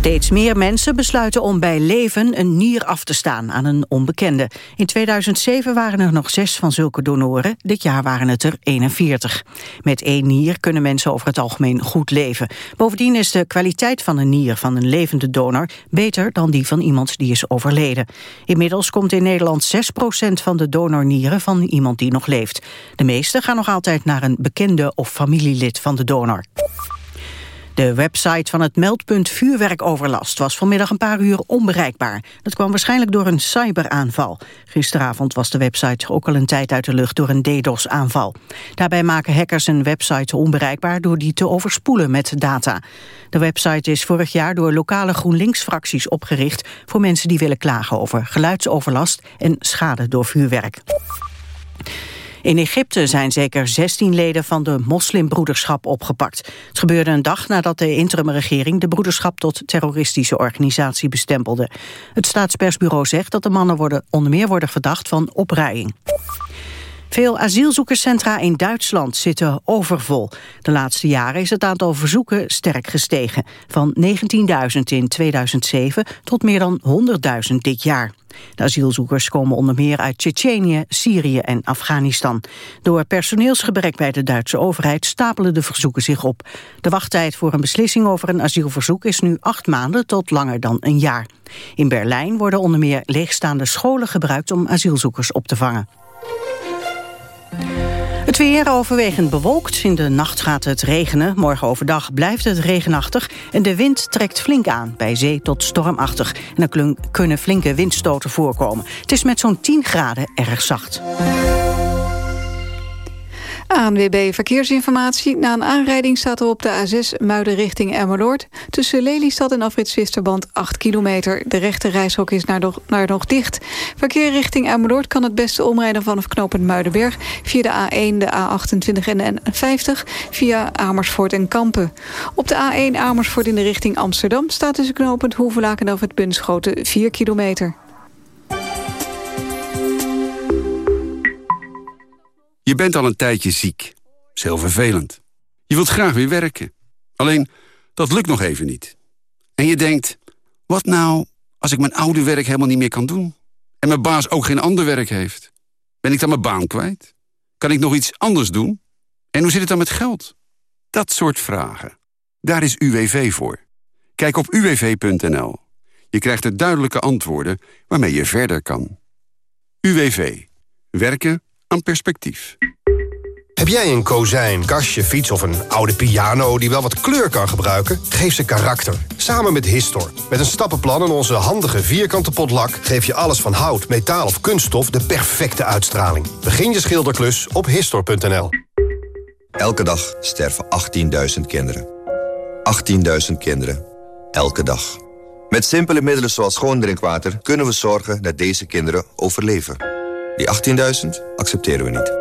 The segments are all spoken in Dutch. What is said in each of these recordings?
Steeds meer mensen besluiten om bij leven een nier af te staan aan een onbekende. In 2007 waren er nog zes van zulke donoren, dit jaar waren het er 41. Met één nier kunnen mensen over het algemeen goed leven. Bovendien is de kwaliteit van een nier van een levende donor beter dan die van iemand die is overleden. Inmiddels komt in Nederland 6% van de donornieren van iemand die nog leeft. De meeste gaan nog altijd naar een bekende of familielid van de donor. De website van het meldpunt vuurwerkoverlast was vanmiddag een paar uur onbereikbaar. Dat kwam waarschijnlijk door een cyberaanval. Gisteravond was de website ook al een tijd uit de lucht door een DDoS-aanval. Daarbij maken hackers een website onbereikbaar door die te overspoelen met data. De website is vorig jaar door lokale GroenLinks-fracties opgericht... voor mensen die willen klagen over geluidsoverlast en schade door vuurwerk. In Egypte zijn zeker 16 leden van de moslimbroederschap opgepakt. Het gebeurde een dag nadat de interimregering de broederschap tot terroristische organisatie bestempelde. Het staatspersbureau zegt dat de mannen onder meer worden verdacht van opruiing. Veel asielzoekerscentra in Duitsland zitten overvol. De laatste jaren is het aantal verzoeken sterk gestegen. Van 19.000 in 2007 tot meer dan 100.000 dit jaar. De asielzoekers komen onder meer uit Tsjetsjenië, Syrië en Afghanistan. Door personeelsgebrek bij de Duitse overheid stapelen de verzoeken zich op. De wachttijd voor een beslissing over een asielverzoek is nu acht maanden tot langer dan een jaar. In Berlijn worden onder meer leegstaande scholen gebruikt om asielzoekers op te vangen. Het weer overwegend bewolkt. In de nacht gaat het regenen. Morgen overdag blijft het regenachtig. En de wind trekt flink aan, bij zee tot stormachtig. En er kunnen flinke windstoten voorkomen. Het is met zo'n 10 graden erg zacht. ANWB Verkeersinformatie. Na een aanrijding staat er op de A6 Muiden richting Emmeloord. Tussen Lelystad en Afrit Zwisterband 8 kilometer. De rechte reishok is naar, nog, naar nog dicht. Verkeer richting Emmeloord kan het beste omrijden vanaf knooppunt Muidenberg... via de A1, de A28 en de N50 via Amersfoort en Kampen. Op de A1 Amersfoort in de richting Amsterdam... staat tussen knooppunt Hoevelaak en Afrit Bunschoten 4 kilometer. Je bent al een tijdje ziek. Dat is heel vervelend. Je wilt graag weer werken. Alleen, dat lukt nog even niet. En je denkt, wat nou als ik mijn oude werk helemaal niet meer kan doen? En mijn baas ook geen ander werk heeft? Ben ik dan mijn baan kwijt? Kan ik nog iets anders doen? En hoe zit het dan met geld? Dat soort vragen. Daar is UWV voor. Kijk op uwv.nl. Je krijgt er duidelijke antwoorden waarmee je verder kan. UWV. Werken aan perspectief. Heb jij een kozijn, kastje, fiets of een oude piano... die wel wat kleur kan gebruiken? Geef ze karakter. Samen met Histor. Met een stappenplan en onze handige vierkante potlak... geef je alles van hout, metaal of kunststof de perfecte uitstraling. Begin je schilderklus op Histor.nl. Elke dag sterven 18.000 kinderen. 18.000 kinderen. Elke dag. Met simpele middelen zoals schoon drinkwater... kunnen we zorgen dat deze kinderen overleven. Die 18.000 accepteren we niet.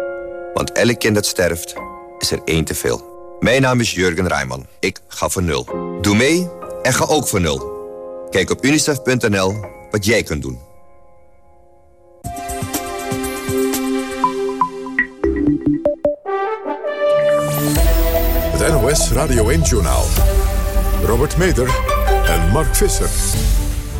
Want elk kind dat sterft, is er één te veel. Mijn naam is Jurgen Rijman. Ik ga voor nul. Doe mee en ga ook voor nul. Kijk op unicef.nl wat jij kunt doen. Het NOS Radio 1-journaal. Robert Meder en Mark Visser.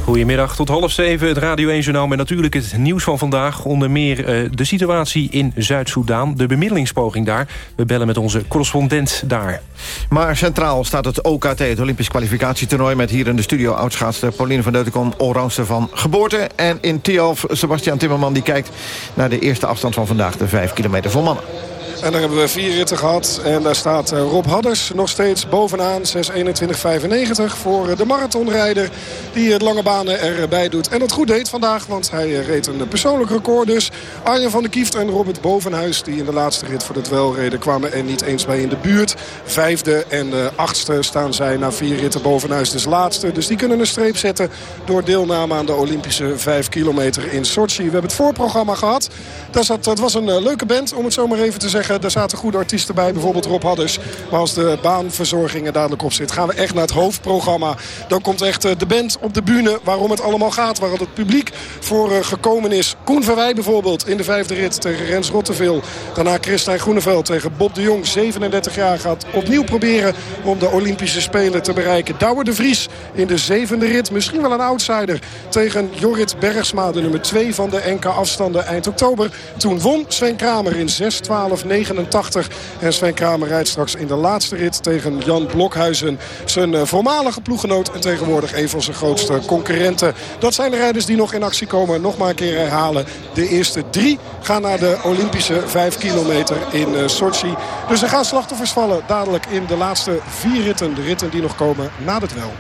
Goedemiddag, tot half zeven het Radio 1-journaal... met natuurlijk het nieuws van vandaag. Onder meer uh, de situatie in Zuid-Soedan, de bemiddelingspoging daar. We bellen met onze correspondent daar. Maar centraal staat het OKT, het Olympisch kwalificatietoernooi... met hier in de studio oudschaatster Pauline van Deutenkom... allroundster van geboorte. En in Tialf, Sebastian Timmerman die kijkt naar de eerste afstand van vandaag... de 5 kilometer voor mannen. En daar hebben we vier ritten gehad. En daar staat eh, Rob Hadders nog steeds bovenaan. 6.21.95 voor de marathonrijder. Die het lange banen erbij doet. En dat goed deed vandaag. Want hij eh, reed een persoonlijk record dus. Arjen van der Kieft en Robert Bovenhuis. Die in de laatste rit voor het welreden kwamen er niet eens bij in de buurt. Vijfde en achtste staan zij na vier ritten Bovenhuis dus laatste. Dus die kunnen een streep zetten door deelname aan de Olympische 5 kilometer in Sochi. We hebben het voorprogramma gehad. Dat, dat was een leuke band om het zo maar even te zeggen. Er zaten goede artiesten bij. Bijvoorbeeld Rob Hadders. Maar als de baanverzorging er dadelijk op zit... gaan we echt naar het hoofdprogramma. Dan komt echt de band op de bühne waarom het allemaal gaat. Waar het publiek voor gekomen is. Koen Verwij bijvoorbeeld in de vijfde rit tegen Rens Rotteveel. Daarna Christijn Groeneveld tegen Bob de Jong. 37 jaar gaat opnieuw proberen om de Olympische Spelen te bereiken. Douwe de Vries in de zevende rit. Misschien wel een outsider tegen Jorrit Bergsma. De nummer 2 van de NK afstanden eind oktober. Toen won Sven Kramer in 6-12-89. En Sven Kramer rijdt straks in de laatste rit tegen Jan Blokhuizen. Zijn eh, voormalige ploeggenoot en tegenwoordig een van zijn grootste concurrenten. Dat zijn de rijders die nog in actie komen. Nog maar een keer herhalen. De eerste drie gaan naar de Olympische 5 kilometer in uh, Sochi. Dus er gaan slachtoffers vallen dadelijk in de laatste vier ritten. De ritten die nog komen na het wel.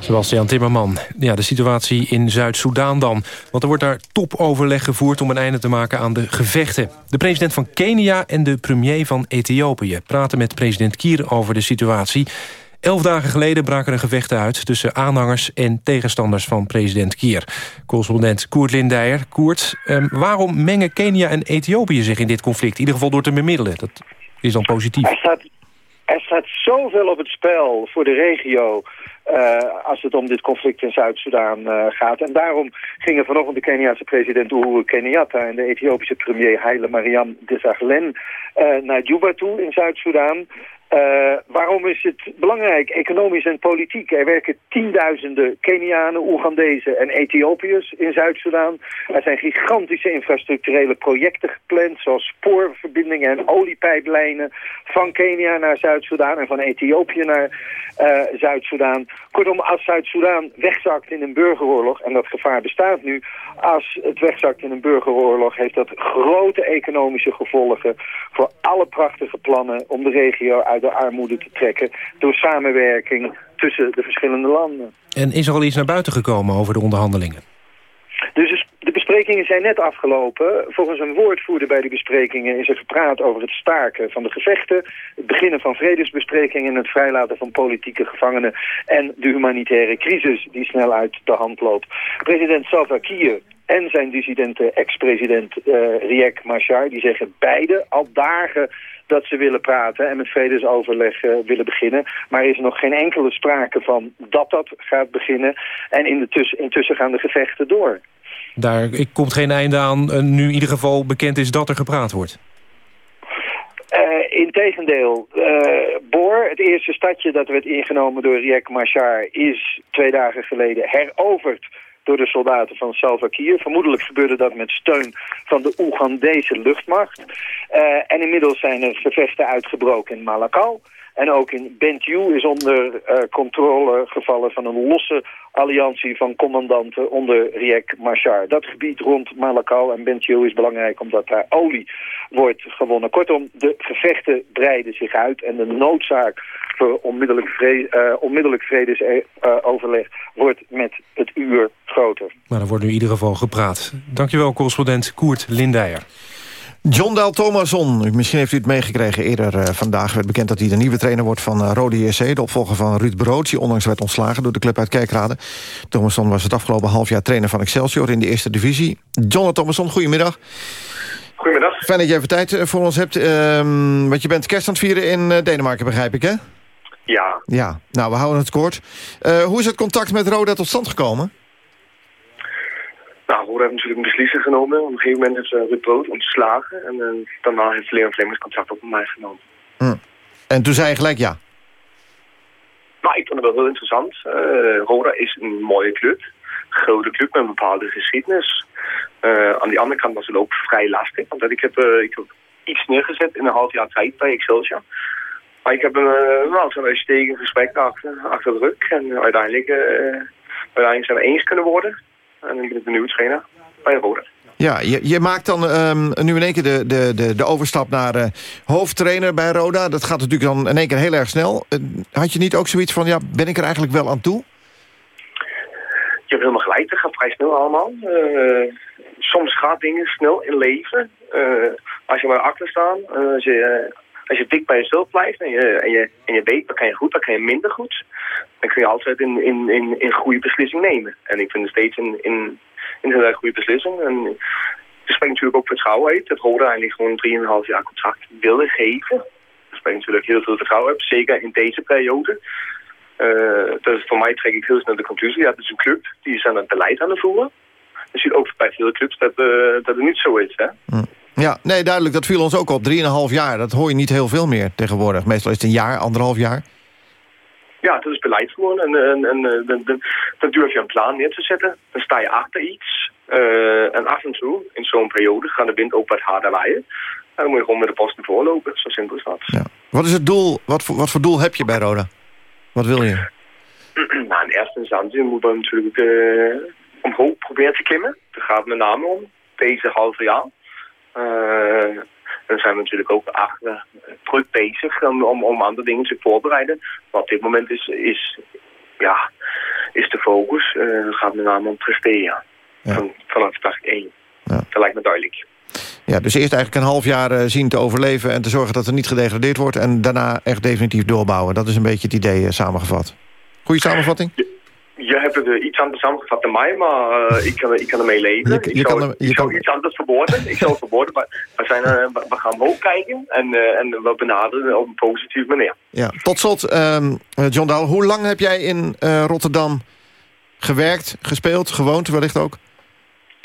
Sebastian Timmerman. Ja, de situatie in Zuid-Soedan dan. Want er wordt daar topoverleg gevoerd om een einde te maken aan de gevechten. De president van Kenia en de premier van Ethiopië... praten met president Kier over de situatie. Elf dagen geleden braken er gevechten uit... tussen aanhangers en tegenstanders van president Kier. Correspondent Koert Lindijer. Koert, eh, waarom mengen Kenia en Ethiopië zich in dit conflict? In ieder geval door te bemiddelen. Dat is dan positief. Er staat, er staat zoveel op het spel voor de regio... Uh, als het om dit conflict in Zuid-Soedan uh, gaat. En daarom gingen vanochtend de Keniaanse president Uhuru Kenyatta... en de Ethiopische premier Haile Mariam Desalegn uh, naar Juba toe in Zuid-Soedan. Uh, waarom is het belangrijk, economisch en politiek? Er werken tienduizenden Kenianen, Oegandezen en Ethiopiërs in Zuid-Soedan. Er zijn gigantische infrastructurele projecten gepland... zoals spoorverbindingen en oliepijplijnen van Kenia naar Zuid-Soedan... en van Ethiopië naar uh, Zuid-Soedan. Kortom, als Zuid-Soedan wegzakt in een burgeroorlog... en dat gevaar bestaat nu... als het wegzakt in een burgeroorlog... heeft dat grote economische gevolgen... voor alle prachtige plannen om de regio uit de armoede te trekken... door samenwerking tussen de verschillende landen. En is er al iets naar buiten gekomen over de onderhandelingen? Dus de besprekingen zijn net afgelopen. Volgens een woordvoerder bij die besprekingen is er gepraat over het staken van de gevechten, het beginnen van vredesbesprekingen en het vrijlaten van politieke gevangenen en de humanitaire crisis die snel uit de hand loopt. President Salva Kiir en zijn dissidente ex-president uh, Riek Machar, die zeggen beide al dagen dat ze willen praten en met vredesoverleg uh, willen beginnen. Maar er is nog geen enkele sprake van dat dat gaat beginnen. En in de tuss intussen gaan de gevechten door. Daar komt geen einde aan, uh, nu in ieder geval bekend is dat er gepraat wordt. Uh, Integendeel, uh, Boor, het eerste stadje dat werd ingenomen door Riek Machar... is twee dagen geleden heroverd door de soldaten van Salva Kiir. Vermoedelijk gebeurde dat met steun van de Oegandese luchtmacht. Uh, en inmiddels zijn er gevechten uitgebroken in Malakal. En ook in Bentiu is onder uh, controle gevallen van een losse alliantie van commandanten onder Riek Machar. Dat gebied rond Malakal en Bentiu is belangrijk omdat daar olie wordt gewonnen. Kortom, de gevechten breiden zich uit en de noodzaak voor onmiddellijk, uh, onmiddellijk vredesoverleg wordt met het uur groter. Maar er wordt nu in ieder geval gepraat. Dankjewel, correspondent Koert Lindijer. John Del Thomason, misschien heeft u het meegekregen. Eerder uh, vandaag werd bekend dat hij de nieuwe trainer wordt van uh, Rode JC. De opvolger van Ruud Brood, die onlangs werd ontslagen door de club uit Kerkrade. Thomason was het afgelopen half jaar trainer van Excelsior in de eerste divisie. John Thomason, goedemiddag. Goedemiddag. Fijn dat je even tijd voor ons hebt. Uh, want je bent kerst aan het vieren in Denemarken, begrijp ik, hè? Ja. Ja, nou, we houden het kort. hoe is het contact met Roda tot stand gekomen? Nou, Roda heeft natuurlijk een beslissing genomen. Op een gegeven moment heeft uh, Ruud Brood ontslagen. En uh, daarna heeft Leon Flemings contact op mij genomen. Hm. En toen zei je gelijk ja? Nou, ik vond het wel heel interessant. Uh, Roda is een mooie club. Grote club met een bepaalde geschiedenis. aan die andere kant was het ook vrij lastig. Want ik heb, ik heb iets neergezet in een half jaar tijd bij Excelsior. Maar ik heb een, nou, zo'n uitstekend gesprek achter, achter de rug. En uiteindelijk, uiteindelijk zijn we eens kunnen worden. En ben ik de nieuwe trainer bij Roda. Ja, je, je maakt dan um, nu in één keer de, de, de, de overstap naar uh, hoofdtrainer bij Roda. Dat gaat natuurlijk dan in één keer heel erg snel. Uh, had je niet ook zoiets van, ja, ben ik er eigenlijk wel aan toe? Je hebt helemaal gelijk, dat gaat vrij snel allemaal. Uh, soms gaat dingen snel in leven. als je maar achter staan, als je, als je dik bij jezelf blijft en je, en, je, weet, dan kan je goed, dan kan je minder goed. Dan kun je altijd in, in, in, in goede beslissing nemen. En ik vind het steeds in, in, in een hele goede beslissing. En het spreekt natuurlijk ook vertrouwen uit. Dat Roda eigenlijk gewoon 3,5 jaar contract willen geven. Dat spreekt natuurlijk heel veel vertrouwen uit. Zeker in deze periode. Uh, voor mij trek ik heel snel de conclusie. Ja, het is een club die is aan het beleid aan het voeren. Je ziet ook bij veel clubs dat, uh, dat het niet zo is. Hè? Hm. Ja, nee, duidelijk. Dat viel ons ook op. 3,5 jaar, dat hoor je niet heel veel meer tegenwoordig. Meestal is het een jaar, anderhalf jaar. Ja, dat is beleid gewoon. En, en, en dan, durf je een plan neer te zetten. Dan sta je achter iets. Uh, en af en toe, in zo'n periode, gaat de wind ook wat harder waaien. En dan moet je gewoon met de posten voorlopen. Zo simpel is dat. Ja. Wat is het doel? Wat voor, wat voor doel heb je bij Roda? Wat wil je? nou, in eerste instantie moeten we natuurlijk uh, omhoog proberen te klimmen. Daar gaat het met name om. Deze halve jaar. Uh, dan zijn we natuurlijk ook achter, druk bezig om, om, om andere dingen te voorbereiden. Maar op dit moment is, is, ja, is de focus, uh, gaat met name om presteren. Ja. Van, vanaf dag 1. Ja. Dat lijkt me duidelijk. Ja, dus eerst eigenlijk een half jaar uh, zien te overleven... en te zorgen dat er niet gedegradeerd wordt... en daarna echt definitief doorbouwen. Dat is een beetje het idee uh, samengevat. Goeie samenvatting? Je hebt het uh, iets anders samengevat dan mij, maar uh, ik, kan, ik kan ermee leven. Je, je ik zou, kan, je ik kan... iets anders verwoorden. ik zal het verwoorden, maar we, zijn, uh, we gaan omhoog kijken en, en we benaderen op een positieve manier. Ja. Tot slot, um, John Daal, hoe lang heb jij in Rotterdam gewerkt, gespeeld, gewoond wellicht ook?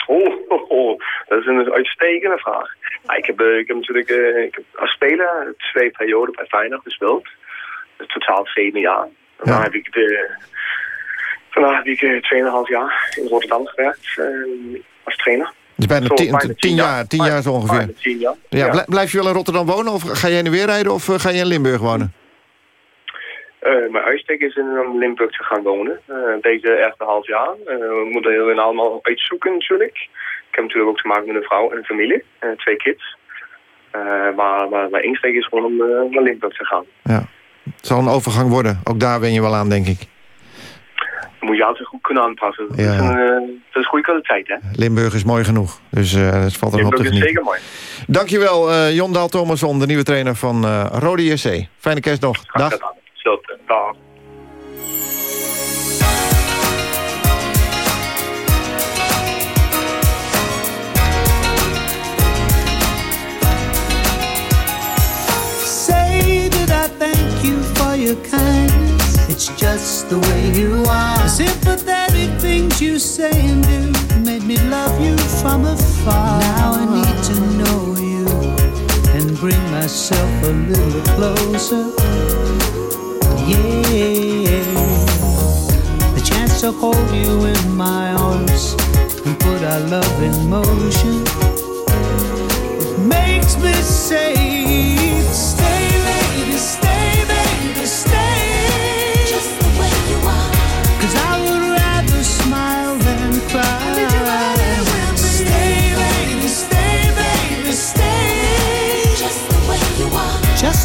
Oh, oh, oh. dat is een uitstekende vraag. Nou, ik, heb, ik heb natuurlijk ik heb als speler twee perioden bij Feyenoord gespeeld. Dus totaal zeven jaar. Ja. Dan heb ik de Vandaag heb ik 2,5 jaar in Rotterdam gewerkt uh, als trainer. Dus bijna tien, tien, tien jaar, tien jaar zo ongeveer. Tien jaar. Ja, Blijf je wel in Rotterdam wonen of ga jij nu weer rijden of ga je in Limburg wonen? Uh, mijn uitsteek is in Limburg te gaan wonen. Uh, deze eerste half jaar. Uh, we moeten heel allemaal uitzoeken natuurlijk. Ik heb natuurlijk ook te maken met een vrouw en een familie. En twee kids. maar, maar mijn insteek is gewoon om naar Limburg te gaan. Ja. Het zal een overgang worden. Ook daar ben je wel aan, denk ik moet je altijd goed kunnen aanpassen. Dat, is, een, uh, dat is goede kwaliteit, hè? Limburg is mooi genoeg, dus uh, dat valt er nog op te is zeker mooi. Dankjewel, uh, Jon Daal Thomasson, de nieuwe trainer van uh, Rode JC. Fijne kerstdag. Dag. Dag. Say that I thank you for your kindness It's just the way you are. The sympathetic things you say and do made me love you from afar. Now I need to know you and bring myself a little closer. Yeah, the chance to hold you in my arms and put our love in motion. It makes me say,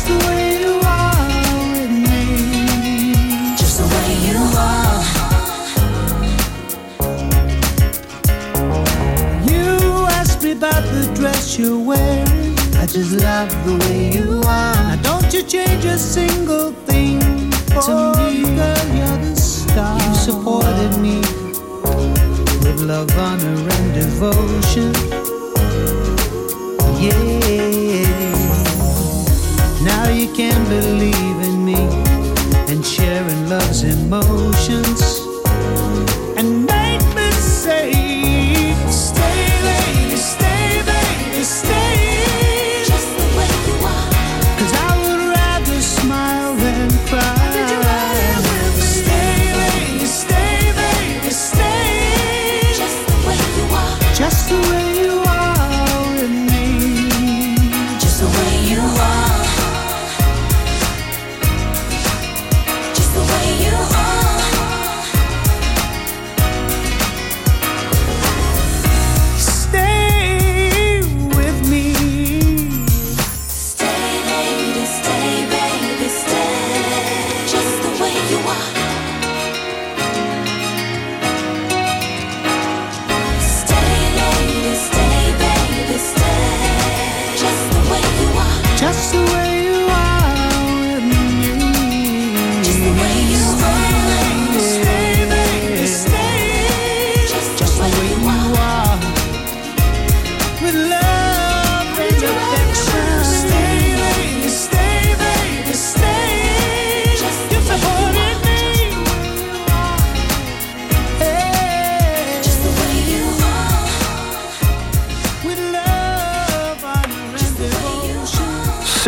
you're wonderful me Just the way you are You ask me about the dress you're wearing. I just love the way you are. Now don't you change a single thing for to me, girl. You're the star. You supported me with love, honor, and devotion. Yeah. Can believe in me and sharing love's emotions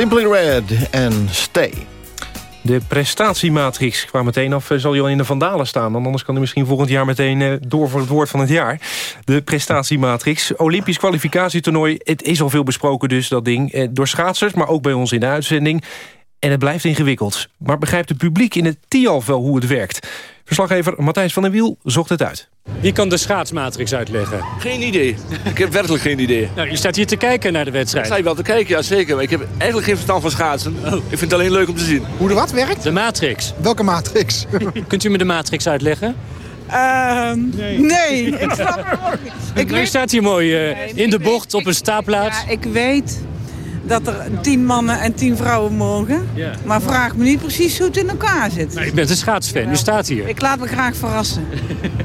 Simply Red en Stay. De prestatiematrix qua meteen af eh, zal je al in de vandalen staan. Want anders kan hij misschien volgend jaar meteen eh, door voor het woord van het jaar. De prestatiematrix, Olympisch kwalificatietoernooi. Het is al veel besproken dus, dat ding. Eh, door schaatsers, maar ook bij ons in de uitzending. En het blijft ingewikkeld. Maar begrijpt het publiek in het TIAF wel hoe het werkt? Verslaggever Matthijs van der Wiel zocht het uit. Wie kan de schaatsmatrix uitleggen? Geen idee. Ik heb werkelijk geen idee. Nou, je staat hier te kijken naar de wedstrijd. Sta je wel te kijken, ja zeker. Maar ik heb eigenlijk geen verstand van schaatsen. Oh. Ik vind het alleen leuk om te zien. Hoe de wat werkt? De matrix. Welke matrix? Kunt u me de matrix uitleggen? Ehm, nee. ik snap het ook niet. Ik staat hier mooi eh, in de bocht op een staanplaats. Ja, ik weet dat er tien mannen en tien vrouwen mogen. Ja. Maar vraag me niet precies hoe het in elkaar zit. Nou, ik ben een schaatsfan, u staat hier. Ik laat me graag verrassen.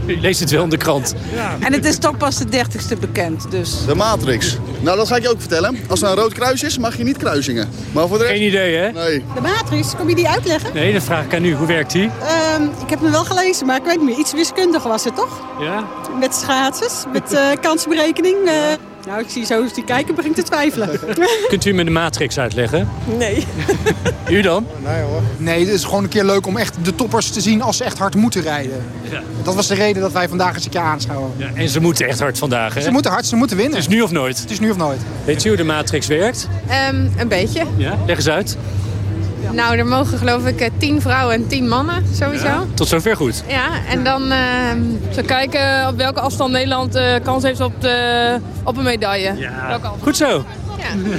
U leest het wel in de krant. En het is toch pas de dertigste bekend, dus... De Matrix. Nou, dat ga ik je ook vertellen. Als er een rood kruis is, mag je niet kruisingen. Maar voor de rest... Geen idee, hè? Nee. De matrix, kom je die uitleggen? Nee, dat vraag ik aan u. Hoe werkt die? Ehm, ik heb hem wel gelezen, maar ik weet niet meer. Iets wiskundig was het, toch? Ja? Met schaatsers, met eh kansberekening. eh. Nou, ik zie zo eens die kijken, begin te twijfelen. Kunt u me de matrix uitleggen? nee. U dan? Nee hoor. Nee, het is gewoon een keer leuk om echt de toppers te zien als ze echt hard moeten rijden. Ja. Dat was de reden dat wij vandaag eens een keer aanschouwen. Ja, en ze moeten echt hard vandaag, hè? Ze moeten hard, ze moeten winnen. Het is nu of nooit. Het is nu of nooit. Weet u hoe de matrix werkt? Ehm, een beetje. Ja? Leg eens uit. Nou, er mogen geloof ik eh, tien vrouwen en tien mannen, sowieso. Ja, Tot zover goed. en dan... ehm, Ze kijken op welke afstand Nederland eh, kans heeft op, de, op een medaille. Afstand? Goed zo.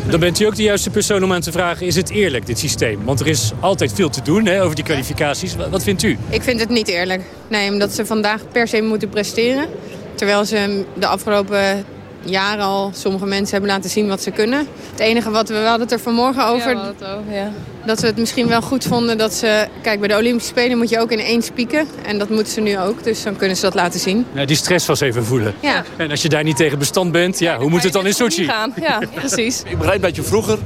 Dan bent u ook de juiste persoon om aan te vragen... is het eerlijk, dit systeem? Want er is altijd veel te doen hè, over die kwalificaties. Wat, wat vindt u? Ik vind het niet eerlijk. Nee, omdat ze vandaag per se moeten presteren. Terwijl ze de afgelopen jaren al sommige mensen hebben laten zien wat ze kunnen. Het enige wat we, we hadden het er vanmorgen over... Ja, we hadden het over, ja. Dat we het misschien wel goed vonden dat ze... Kijk, bij de Olympische Spelen moet je ook in één pieken. En dat moeten ze nu ook, dus dan kunnen ze dat laten zien. Ja, die stress was even voelen. Ja. En als je daar niet tegen bestand bent, ja, hoe moet het dan in Sochi? gaan. Ja, precies. Ik begrijp dat je vroeger...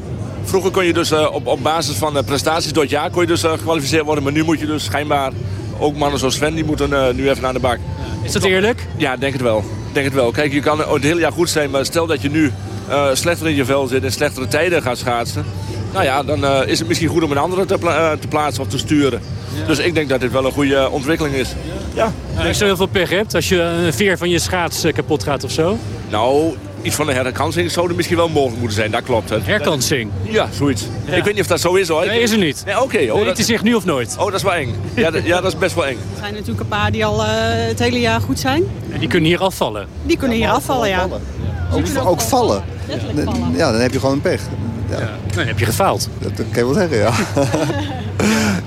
Vroeger kon je dus eh, op, op basis van eh, prestaties door het jaar kon je dus, eh, gekwalificeerd worden. Maar nu moet je dus schijnbaar... Ook mannen zoals Sven, die moeten eh, nu even aan de bak. Is dat eerlijk? Ja, denk het wel. Denk het wel. Kijk, je kan het hele jaar goed zijn, maar stel dat je nu eh, slechter in je vel zit en slechtere tijden gaat schaatsen. Nou ja, dan eh, is het misschien goed om een andere te, pla- eh, te plaatsen of te sturen. Dus ik denk dat dit wel een goede ontwikkeling is. Ja. Ja, als je heel veel pech hebt, als je een veer van je schaats kapot gaat of zo. Nou, iets van de herkansing zou er misschien wel mogelijk moeten zijn. Dat klopt. Het. Herkansing? Ja, zoiets. Ja. Ik weet niet of dat zo is hoor. Nee, is er niet. Nee, Oké. Nee, Oh, het dat... is zich nu of nooit. oh, dat is wel eng. Ja, dat- ja, dat is best wel eng. Er zijn natuurlijk een paar die al eh, het hele jaar goed zijn. En die kunnen hier afvallen. Die kunnen hier afvallen, ja. Ook, ook vallen. Ja, dan heb je gewoon een pech. Ja. Dan heb je gefaald. Dat kan je wel zeggen, ja.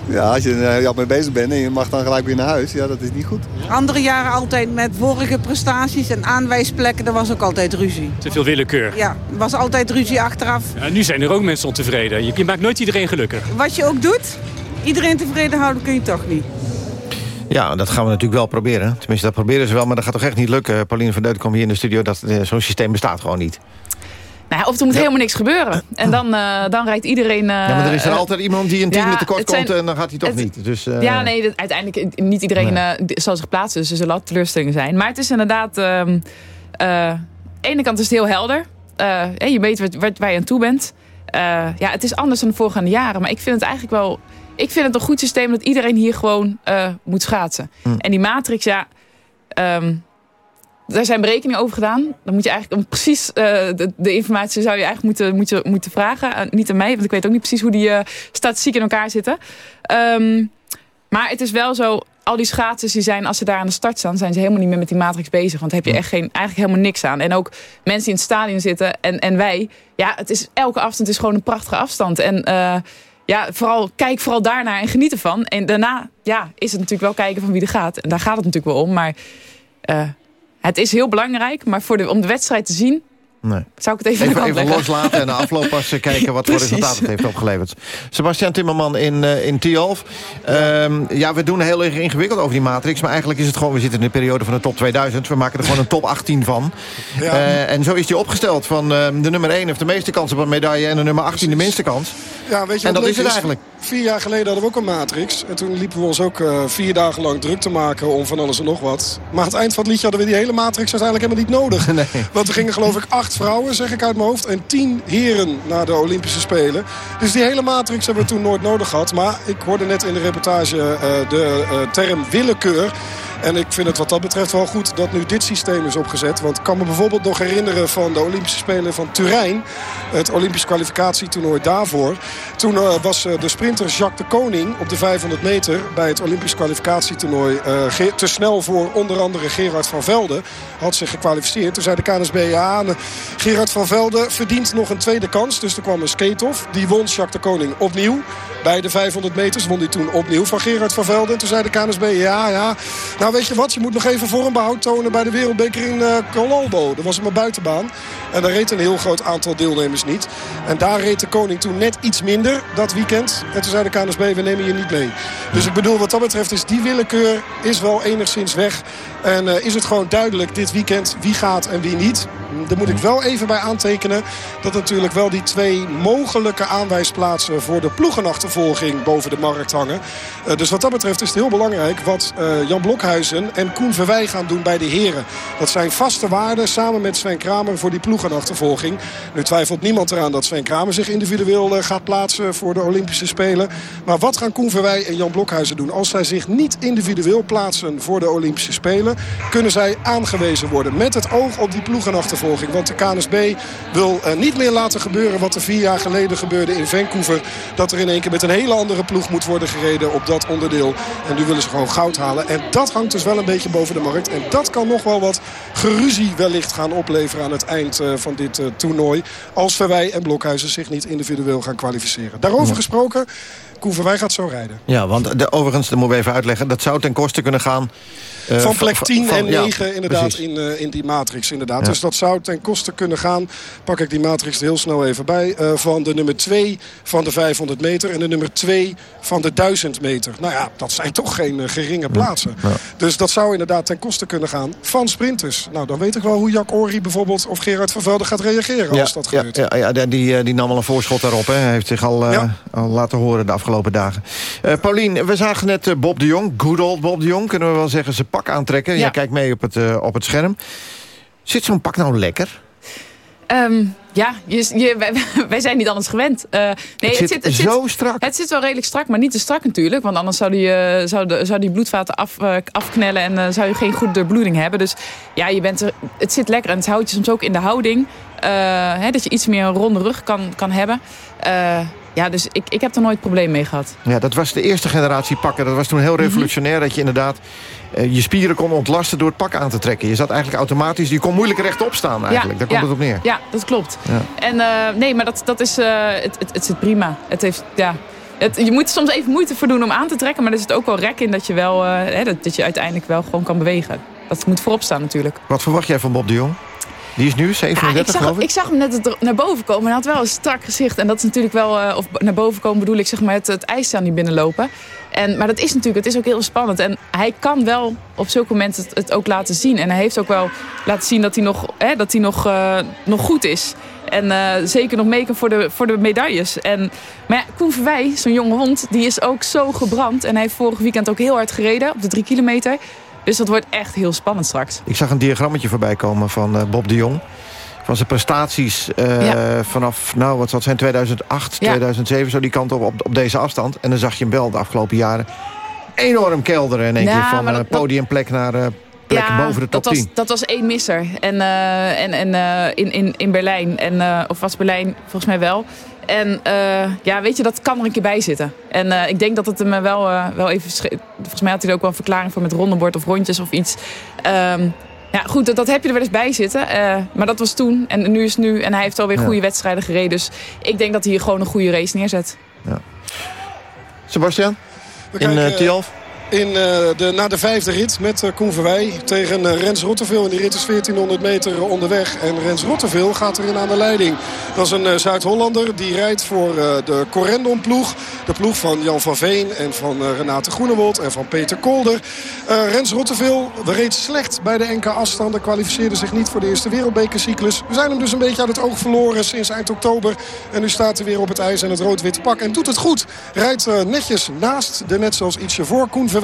ja, als je er heel mee bezig bent en je mag dan gelijk weer naar huis, ja, dat is niet goed. Andere jaren altijd met vorige prestaties en aanwijsplekken, er was ook altijd ruzie. Te veel willekeur. Ja, er was altijd ruzie achteraf. Ja, nu zijn er ook mensen ontevreden. Je, je maakt nooit iedereen gelukkig. Wat je ook doet, iedereen tevreden houden kun je toch niet. Ja, dat gaan we natuurlijk wel proberen. Tenminste, dat proberen ze wel, maar dat gaat toch echt niet lukken. Pauline van Deut komt hier in de studio. dat eh, Zo'n systeem bestaat gewoon niet. Nou, of er moet helemaal niks gebeuren. En dan, eh, dan rijdt iedereen... eh, ja, maar er is er eh, altijd iemand die een team ja, tekort zijn- komt... en dan gaat hij toch het- niet. Dus, Ja, nee, dat- uiteindelijk niet iedereen zal zich plaatsen. Dus er zullen altijd teleurstellingen zijn. Maar het is inderdaad... ehm, eh, aan de ene kant is het heel helder. Je weet wat, wat, waar je aan toe bent. Ja, het is anders dan de voorgaande jaren. Maar ik vind het eigenlijk wel... Ik vind het een goed systeem dat iedereen hier gewoon moet schaatsen. En die matrix, ja... ehm, daar zijn berekeningen over gedaan. Dan moet je eigenlijk om precies eh, de, de informatie zou je eigenlijk moeten, moeten, moeten vragen. Eh, niet aan mij, want ik weet ook niet precies hoe die eh statistieken in elkaar zitten. Ehm, maar het is wel zo, al die schaatsers die zijn, als ze daar aan de start staan, zijn ze helemaal niet meer met die matrix bezig. Want daar heb je echt geen, eigenlijk helemaal niks aan. En ook mensen die in het stadion zitten en, en wij. Ja, het is, elke afstand is gewoon een prachtige afstand. En ja, vooral, kijk vooral daarnaar en geniet ervan. En daarna ja, is het natuurlijk wel kijken van wie er gaat. En daar gaat het natuurlijk wel om. Maar het is heel belangrijk. Maar voor de, om de wedstrijd te zien, Nee. zou ik het even, Even, even loslaten en de afloop pas kijken wat voor resultaat het heeft opgeleverd. Sebastian Timmerman in, eh in Tialf. Ehm, ja, we doen heel erg ingewikkeld over die matrix. Maar eigenlijk is het gewoon, we zitten in de periode van de top 2000. We maken er gewoon een top 18 van. Eh, en zo is die opgesteld. Van ehm, de nummer 1 heeft de meeste kans op een medaille... en de nummer 18 de minste kans. Ja, weet je En wat dat is het eigenlijk. Vier jaar geleden hadden we ook een Matrix. En toen liepen we ons ook eh, vier dagen lang druk te maken om van alles en nog wat. Maar aan het eind van het liedje hadden we die hele Matrix uiteindelijk helemaal niet nodig. Want er gingen geloof ik acht vrouwen, zeg ik uit mijn hoofd. En tien heren naar de Olympische Spelen. Dus die hele Matrix hebben we toen nooit nodig gehad. Maar ik hoorde net in de reportage eh, de eh, term willekeur. En ik vind het wat dat betreft wel goed dat nu dit systeem is opgezet. Want ik kan me bijvoorbeeld nog herinneren van de Olympische Spelen van Turijn. Het Olympisch kwalificatietoernooi daarvoor. Toen eh, was eh, de sprinter Jacques de Koning op de 500 meter... bij het Olympisch kwalificatietoernooi ge- te snel voor onder andere Gerard van Velde. Had zich gekwalificeerd. Toen zei de KNSB, ja, Gerard van Velde verdient nog een tweede kans. Dus er kwam een skate-off. Die won Jacques de Koning opnieuw. Bij de 500 meters won hij toen opnieuw van Gerard van Velde. En toen zei de KNSB, ja, ja. Nou, weet je wat? Je moet nog even vormbehoud tonen bij de wereldbeker in eh Colombo. Dat was hem een buitenbaan. En daar reed een heel groot aantal deelnemers niet. En daar reed de koning toen net iets minder dat weekend. En toen zei de KNSB, we nemen je niet mee. Dus ik bedoel, wat dat betreft is die willekeur is wel enigszins weg. En eh, is het gewoon duidelijk dit weekend wie gaat en wie niet. Daar moet ik wel even bij aantekenen dat natuurlijk wel die twee mogelijke aanwijsplaatsen voor de ploegenachtervolging boven de markt hangen. Eh, dus wat dat betreft is het heel belangrijk wat eh, Jan Blokhuizen en Koen Verwij gaan doen bij de heren. Dat zijn vaste waarden samen met Sven Kramer voor die ploegenachtervolging. Nu twijfelt niemand eraan dat Sven Kramer zich individueel eh, gaat plaatsen voor de Olympische Spelen. Maar wat gaan Koen Verwij en Jan Blokhuizen doen? Als zij zich niet individueel plaatsen voor de Olympische Spelen... kunnen zij aangewezen worden met het oog op die ploegenachtervolging. Want de KNSB wil eh, niet meer laten gebeuren wat er vier jaar geleden gebeurde in Vancouver. Dat er in één keer met een hele andere ploeg moet worden gereden op dat onderdeel. En nu willen ze gewoon goud halen. En dat hangt dus wel een beetje boven de markt. En dat kan nog wel wat geruzie wellicht gaan opleveren aan het eind eh, van dit eh, toernooi. Als Verwij en Blokhuizen zich niet individueel gaan kwalificeren. Daarover gesproken, Koen Verwij gaat zo rijden. Ja, want de, overigens, dat moeten we even uitleggen... dat zou ten koste kunnen gaan... eh, Van plek 10 van- en ja, 9 inderdaad precies. in, eh, in die matrix. Inderdaad. Dus dat zou ten koste kunnen gaan. Pak ik die matrix er heel snel even bij. eh, van de nummer 2 van de 500 meter. En de nummer 2 van de 1000 meter. Nou ja, dat zijn toch geen geringe plaatsen. Dus dat zou inderdaad ten koste kunnen gaan van sprinters. Nou, dan weet ik wel hoe Jack Ory bijvoorbeeld of Gerard van Velde gaat reageren als dat gebeurt. ja, ja, die- die, die nam al een voorschot daarop. Hè. Hij heeft zich al, al laten horen de afgelopen dagen. Eh Paulien, we zagen net Bob de Jong. Good old Bob de Jong. Kunnen we wel zeggen zijn pak aantrekken. Ja. Jij kijkt mee op het, eh, op het scherm. Zit zo'n pak nou lekker? Ehm, ja, je, je, wij, wij zijn niet anders gewend. Eh, nee, Het zit zo strak. Het zit wel redelijk strak, maar niet te strak natuurlijk. Want anders zou die, eh, zou de, zou die bloedvaten af, afknellen... en zou je geen goede doorbloeding hebben. Dus ja, je bent er, het zit lekker. En het houdt je soms ook in de houding. hè, dat je iets meer een ronde rug kan, kan hebben. Ja, dus ik, ik heb er nooit probleem mee gehad. Ja, dat was de eerste generatie pakken. Dat was toen heel revolutionair dat je inderdaad eh, je spieren kon ontlasten door het pak aan te trekken. Je zat eigenlijk automatisch, je kon moeilijk rechtop staan eigenlijk. Daar komt ja, het op neer. Ja, dat klopt. Ja. En eh, nee, maar dat, dat is, eh, het, het, het zit prima. Het heeft, ja, het, je moet er soms even moeite voor doen om aan te trekken. Maar er zit ook wel rek in dat je, wel, hè, dat, dat je uiteindelijk wel gewoon kan bewegen. Dat moet voorop staan natuurlijk. Wat verwacht jij van Bob de Jong? Die is nu Ja, 37, ik, zag, geloof ik. ik zag hem net naar boven komen. Hij had wel een strak gezicht. En dat is natuurlijk wel... eh, of naar boven komen bedoel ik zeg maar het, het ijs aan die binnenlopen. En, maar dat is natuurlijk... Het is ook heel spannend. En hij kan wel op zulke momenten het, het ook laten zien. En hij heeft ook wel laten zien dat hij nog, hè, dat hij nog, eh, nog goed is. En eh, zeker nog mee kan voor de, voor de medailles. En, maar ja, Koen Verwij, zo'n jonge hond, die is ook zo gebrand. En hij heeft vorig weekend ook heel hard gereden op de drie kilometer. Dus dat wordt echt heel spannend straks. Ik zag een diagrammetje voorbij komen van eh, Bob de Jong. Van zijn prestaties eh, Ja. vanaf, nou wat zal het zijn, 2008, Ja. 2007, zo die kant op, op, op deze afstand. En dan zag je hem wel de afgelopen jaren enorm kelderen. In één Ja, keer van maar eh, dat- podiumplek naar plek boven de top dat 10. was, dat was één misser. En, en, en in, in, in Berlijn. En, of was Berlijn volgens mij wel. En eh, ja, weet je, dat kan er een keer bij zitten. En eh, ik denk dat het hem wel, eh, wel even... sche- Volgens mij had hij er ook wel een verklaring voor met rondebord of rondjes of iets. Ehm, ja, goed, dat, dat heb je er wel eens bij zitten. Eh, maar dat was toen en nu is nu. En hij heeft alweer Ja. goede wedstrijden gereden. Dus ik denk dat hij hier gewoon een goede race neerzet. Sebastian, We in eh Tialf? In, uh, de, na de vijfde rit met uh, Koen Verwij tegen uh, Rens Rotterveel. En die rit is 1400 meter onderweg. En Rens Rotterveel gaat erin aan de leiding. Dat is een Zuid-Hollander die rijdt voor de Corendon-ploeg. De ploeg van Jan van Veen en van Renate Groenewold en van Peter Kolder. Rens Rotterveel reed slecht bij de NK afstanden. Kwalificeerde zich niet voor de eerste wereldbekercyclus. We zijn hem dus een beetje uit het oog verloren sinds eind oktober. En nu staat hij weer op het ijs en het rood-wit pak. En doet het goed. Rijdt netjes naast de net zoals ietsje voor Koen Verwij.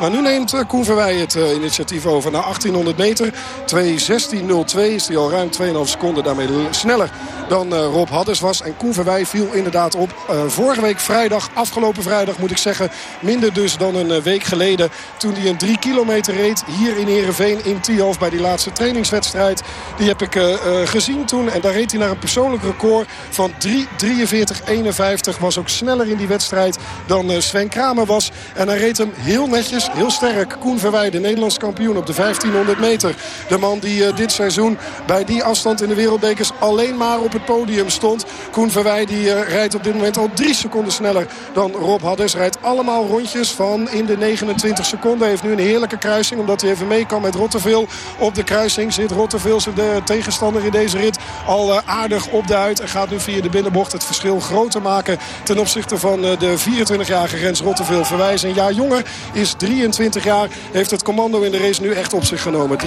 Maar nu neemt uh, Koen Verwij het uh, initiatief over naar 1800 meter. 2.16.02 is hij al ruim 2,5 seconden daarmee sneller dan uh, Rob Hadders was. En Koen Verwij viel inderdaad op vorige week vrijdag, afgelopen vrijdag moet ik zeggen. Minder dus dan een week geleden toen hij een 3 kilometer reed hier in Heerenveen in Tialf bij die laatste trainingswedstrijd. Die heb ik gezien toen en daar reed hij naar een persoonlijk record van 3.43.51. Was ook sneller in die wedstrijd dan Sven Kramer was. En hij reed hem heel netjes, heel sterk. Koen Verwij, de Nederlands kampioen op de 1500 meter. De man die uh, dit seizoen bij die afstand in de wereldbekers alleen maar op het podium stond. Koen Verwij die uh, rijdt op dit moment al drie seconden sneller dan Rob Hadders. Rijdt allemaal rondjes van in de 29 seconden. Heeft nu een heerlijke kruising omdat hij even mee kan met Rotterdam. Op de kruising zit Rotterdam de tegenstander in deze rit al uh, aardig op de huid. En gaat nu via de binnenbocht het verschil groter maken ten opzichte van de 24-jarige Rens Rotterdam. Verwijs een jaar jonger is 23 jaar. Heeft het commando in de race nu echt op zich genomen. 3.15.38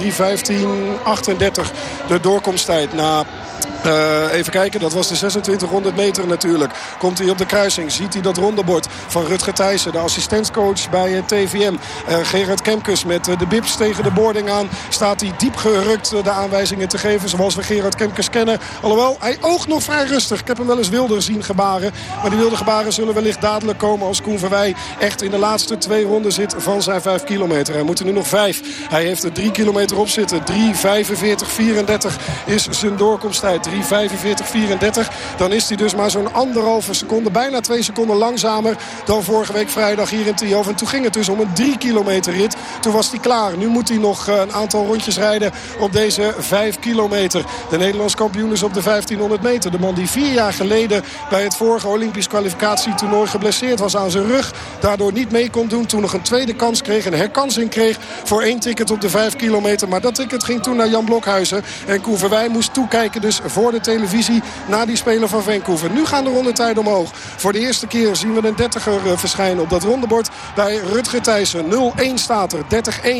de doorkomsttijd na uh, even kijken, dat was de 2600 meter natuurlijk. Komt hij op de kruising, ziet hij dat rondebord van Rutger Thijssen. De assistentscoach bij uh, TVM. Uh, Gerard Kemkes met de bips tegen de boarding aan. Staat hij diep gerukt de aanwijzingen te geven zoals we Gerard Kemkes kennen. Alhoewel, hij oogt nog vrij rustig. Ik heb hem wel eens wilder zien gebaren. Maar die wilde gebaren zullen wellicht dadelijk komen als Koen Verwij echt in de laatste twee ronden zit van zijn 5 kilometer. Hij moet er nu nog 5. Hij heeft er 3 kilometer op zitten. 3.45.34 is zijn doorkomsttijd. 3.45.34. Dan is hij dus maar zo'n anderhalve seconde, bijna twee seconden langzamer dan vorige week vrijdag hier in Tiof. En toen ging het dus om een 3 kilometer rit. Toen was hij klaar. Nu moet hij nog eh, een aantal rondjes rijden op deze 5 kilometer. De Nederlands kampioen is op de 1500 meter. De man die vier jaar geleden bij het vorige Olympisch kwalificatietoernooi geblesseerd was aan zijn rug. Daardoor niet mee kon doen. Toen nog een tweede kans kreeg, een herkansing kreeg voor één ticket op de 5 kilometer. Maar dat ticket ging toen naar Jan Blokhuizen. En Koen Verwij moest toekijken dus voor de televisie naar die speler van Vancouver. Nu gaan de rondetijden omhoog. Voor de eerste keer zien we een 30er eh, verschijnen op dat rondebord bij Rutger Thijssen. 0-1 staat er.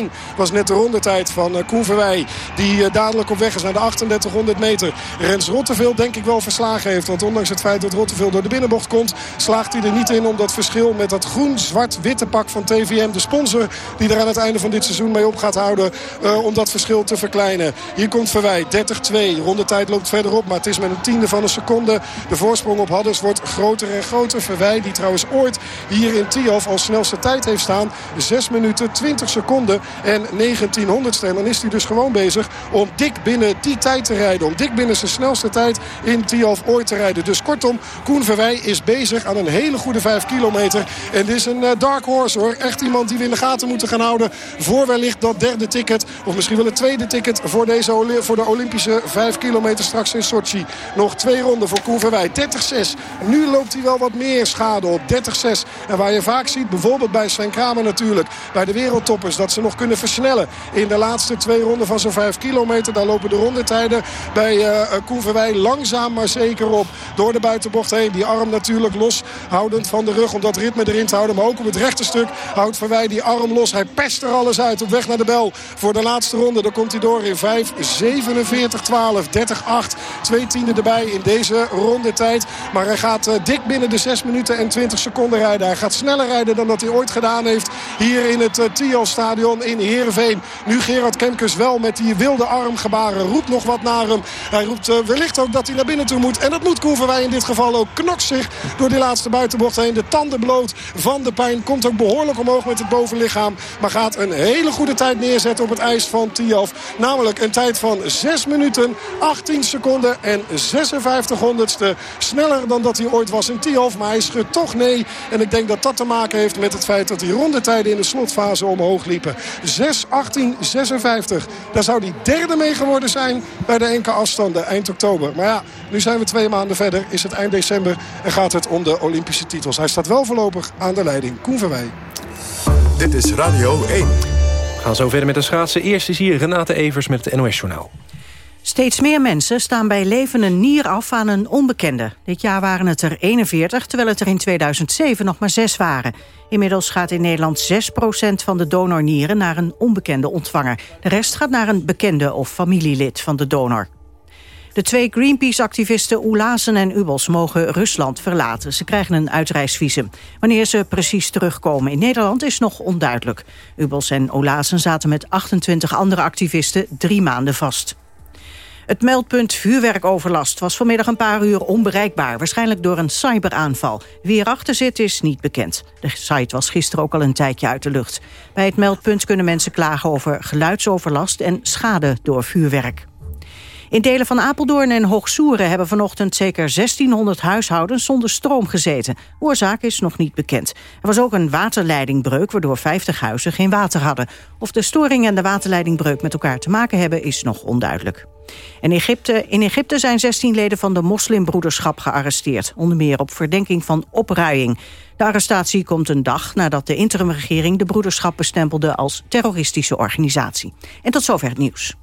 30-1 was net de rondetijd van eh, Koen Verwij. Die eh, dadelijk op weg is naar de 3800 meter. Rens Rotteveel denk ik wel verslagen heeft. Want ondanks het feit dat Rotteveel door de binnenbocht komt... slaagt hij er niet in om dat verschil met dat groen-zwart-witte pak van TVM... de sponsor die er aan het einde van dit seizoen mee op gaat houden... Om dat verschil te verkleinen. Hier komt Verwij. 30-2. Rondetijd loopt verderop. Maar het is met een tiende van een seconde. De voorsprong op Hadders wordt groter en groter. Verwij die trouwens ooit hier in Tialf als snelste tijd heeft staan. 6 minuten 20 seconden en 1900ste. En dan is hij dus gewoon bezig om dik binnen die tijd te rijden. Om dik binnen zijn snelste tijd in Tialf ooit te rijden. Dus kortom, Koen Verwij is bezig aan een hele goede 5 kilometer. En dit is een uh, dark horse hoor. Echt iemand die we in de gaten moeten gaan houden. Voor wellicht dat derde ticket. Of misschien wel het tweede ticket voor, deze, voor de Olympische 5 kilometer straks in Sochi. Nog twee ronden voor Koen Verwij. 30-6. Nu loopt hij wel wat meer schade op. 30-6. En waar je vaak ziet, bijvoorbeeld bij Sven Kramer natuurlijk. Bij de wereldtoppers, dat ze nog kunnen versnellen. In de laatste twee ronden van zo'n 5 kilometer. Daar lopen de rondetijden bij uh, Koen Verwij langzaam maar zeker op. Door de buitenbocht heen. Die arm natuurlijk loshoudend van de rug. Om dat ritme erin te houden. Maar ook op het rechte stuk houdt Verwij die arm los. Hij pest er alles uit op weg naar de bel. Voor de laatste ronde. Dan komt hij door in 5, 47, 12, 30, 8. Twee tiende erbij in deze rondetijd. Maar hij gaat uh, dik binnen de 6 minuten en 20 seconden rijden. Hij gaat sneller rijden dan dat hij ooit gedaan heeft. Hier in het uh, Tial-stadion in Heerenveen. Nu Gerard Kemkes wel met die wilde armgebaren. Roept nog wat naar hem. Hij roept uh, wellicht ook dat hij naar binnen toe moet. En dat moet Koen Verwij in dit geval ook. Knokt zich door die laatste buitenbocht heen. De tanden bloot van de pijn. Komt ook behoorlijk omhoog met het bovenlichaam. Maar gaat een hele goede tijd neerzetten op het ijs van Tialf. Namelijk een tijd van 6 minuten, 18 seconden en 56 honderdste. Sneller dan dat hij ooit was in Tialf. Maar hij schudt toch nee. En ik denk dat dat te maken heeft met het feit dat die rondetijden in de slotfase omhoog liepen. 6, 18, 56. Daar zou die derde mee geworden zijn bij de enkele afstanden eind oktober. Maar ja, nu zijn we twee maanden verder. Is het eind december en gaat het om de Olympische titels. Hij staat wel voorlopig aan de leiding. Koen Verwij. Dit is Radio 1. We gaan zo verder met de schaatsen. Eerst is hier Renate Evers met het NOS-journaal. Steeds meer mensen staan bij leven een nier af aan een onbekende. Dit jaar waren het er 41, terwijl het er in 2007 nog maar 6 waren. Inmiddels gaat in Nederland 6% van de donornieren naar een onbekende ontvanger. De rest gaat naar een bekende of familielid van de donor. De twee Greenpeace-activisten Oelazen en Ubels mogen Rusland verlaten. Ze krijgen een uitreisvisum. Wanneer ze precies terugkomen in Nederland is nog onduidelijk. Ubels en Oelazen zaten met 28 andere activisten drie maanden vast. Het meldpunt vuurwerkoverlast was vanmiddag een paar uur onbereikbaar. Waarschijnlijk door een cyberaanval. Wie erachter zit is niet bekend. De site was gisteren ook al een tijdje uit de lucht. Bij het meldpunt kunnen mensen klagen over geluidsoverlast en schade door vuurwerk. In delen van Apeldoorn en Hoogsoeren hebben vanochtend zeker 1600 huishoudens zonder stroom gezeten. Oorzaak is nog niet bekend. Er was ook een waterleidingbreuk waardoor 50 huizen geen water hadden. Of de storing en de waterleidingbreuk met elkaar te maken hebben is nog onduidelijk. In Egypte, in Egypte zijn 16 leden van de moslimbroederschap gearresteerd. Onder meer op verdenking van opruiing. De arrestatie komt een dag nadat de interimregering de broederschap bestempelde als terroristische organisatie. En tot zover het nieuws.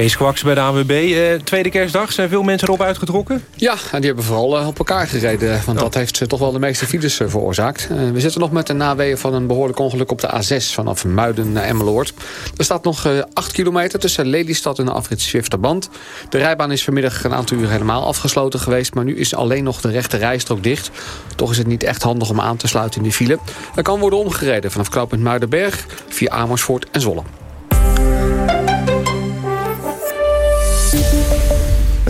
Kees Kwaks bij de AWB. Eh, tweede kerstdag, zijn veel mensen erop uitgetrokken? Ja, en die hebben vooral eh, op elkaar gereden. Want dat heeft eh, toch wel de meeste files veroorzaakt. We zitten nog met de naweeën van een behoorlijk ongeluk op de A6... vanaf Muiden naar Emmeloord. Er staat nog eh, 8 kilometer tussen Lelystad en de afrit Zwifterband. De rijbaan is vanmiddag een aantal uur helemaal afgesloten geweest... maar nu is alleen nog de rechte rijstrook dicht. Toch is het niet echt handig om aan te sluiten in die file. Er kan worden omgereden vanaf knooppunt Muidenberg... via Amersfoort en Zwolle.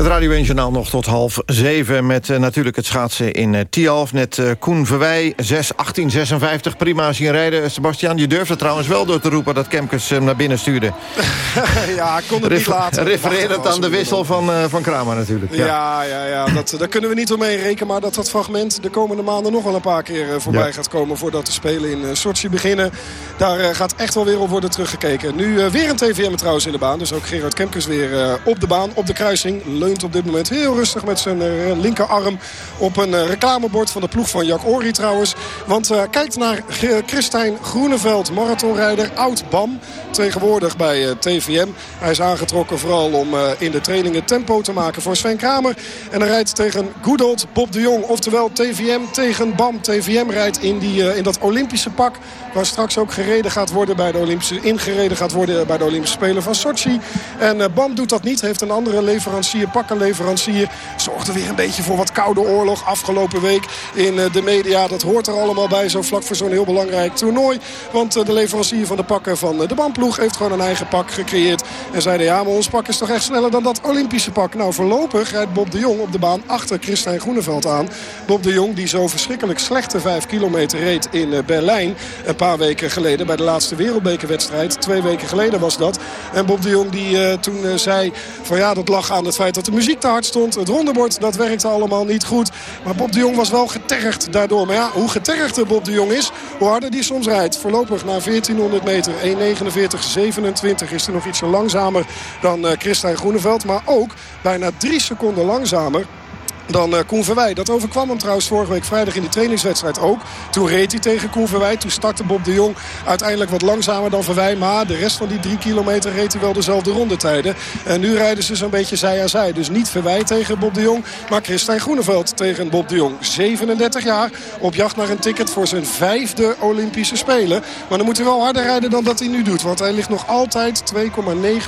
Het Radio 1 Journaal nog tot half zeven... met eh, natuurlijk het schaatsen in uh, Tialf. Net eh, Koen Verwij, 6, 18, 56. Prima zien rijden. Sebastian, je durfde trouwens wel door te roepen... dat Kemkes hem naar binnen stuurde. ja, ik kon het niet laten. Refererend aan de wissel van, van Kramer natuurlijk. Ja. Ja, ja, ja. Dat, daar kunnen we niet omheen rekenen. Maar dat dat fragment de komende maanden nog wel een paar keer voorbij Ja. gaat komen... voordat de Spelen in Sochi beginnen. Daar gaat echt wel weer op worden teruggekeken. Nu weer een TVM trouwens in de baan. Dus ook Gerard Kemkes weer op de baan, op de kruising. Op dit moment heel rustig met zijn eh, linkerarm... op een eh, reclamebord van de ploeg van Jack Ori trouwens. Want eh, kijkt naar Christijn Groeneveld, marathonrijder, oud-BAM... tegenwoordig bij TVM. Hij is aangetrokken vooral om in de trainingen tempo te maken voor Sven Kramer. En hij rijdt tegen good old Bob de Jong. Oftewel TVM tegen BAM. TVM rijdt in, die, in dat Olympische pak... waar straks ook gereden gaat worden bij de Olympische, ingereden gaat worden bij de Olympische Spelen van Sochi. En BAM doet dat niet. Heeft een andere leverancier, pakkenleverancier. Zorgde weer een beetje voor wat koude oorlog afgelopen week in eh, de media. Dat hoort er allemaal bij, zo vlak voor zo'n heel belangrijk toernooi. Want eh, de leverancier van de pakken van eh, de BAM-ploeg heeft gewoon een eigen pak gecreëerd. En zeiden ja, maar ons pak is toch echt sneller dan dat Olympische pak. Nou, voorlopig rijdt Bob de Jong op de baan achter Christijn Groeneveld aan. Bob de Jong die zo verschrikkelijk slechte 5 kilometer reed in Berlijn. Een paar weken geleden bij de laatste wereldbekerwedstrijd. Twee weken geleden was dat. En Bob de Jong die toen zei van ja, dat lag aan het feit dat de muziek te hard stond. Het rondebord, dat werkte allemaal niet goed. Maar Bob de Jong was wel getergd daardoor. Maar ja, hoe getergd Bob de Jong is, hoe harder die soms rijdt. Voorlopig na 1400 meter, 1.49.27 is er nog ietsje langzamer dan eh, Christijn Groeneveld. Maar ook bijna drie seconden langzamer dan eh, Koen Verwij. Dat overkwam hem trouwens vorige week vrijdag in de trainingswedstrijd ook. Toen reed hij tegen Koen Verwij. Toen startte Bob de Jong uiteindelijk wat langzamer dan Verwij. Maar de rest van die drie kilometer reed hij wel dezelfde rondetijden. En nu rijden ze zo'n beetje zij aan zij. Dus niet Verwij tegen Bob de Jong. Maar Christijn Groeneveld tegen Bob de Jong. 37 jaar. Op jacht naar een ticket voor zijn vijfde Olympische Spelen. Maar dan moet hij wel harder rijden dan dat hij nu doet. Want hij ligt nog altijd 2,9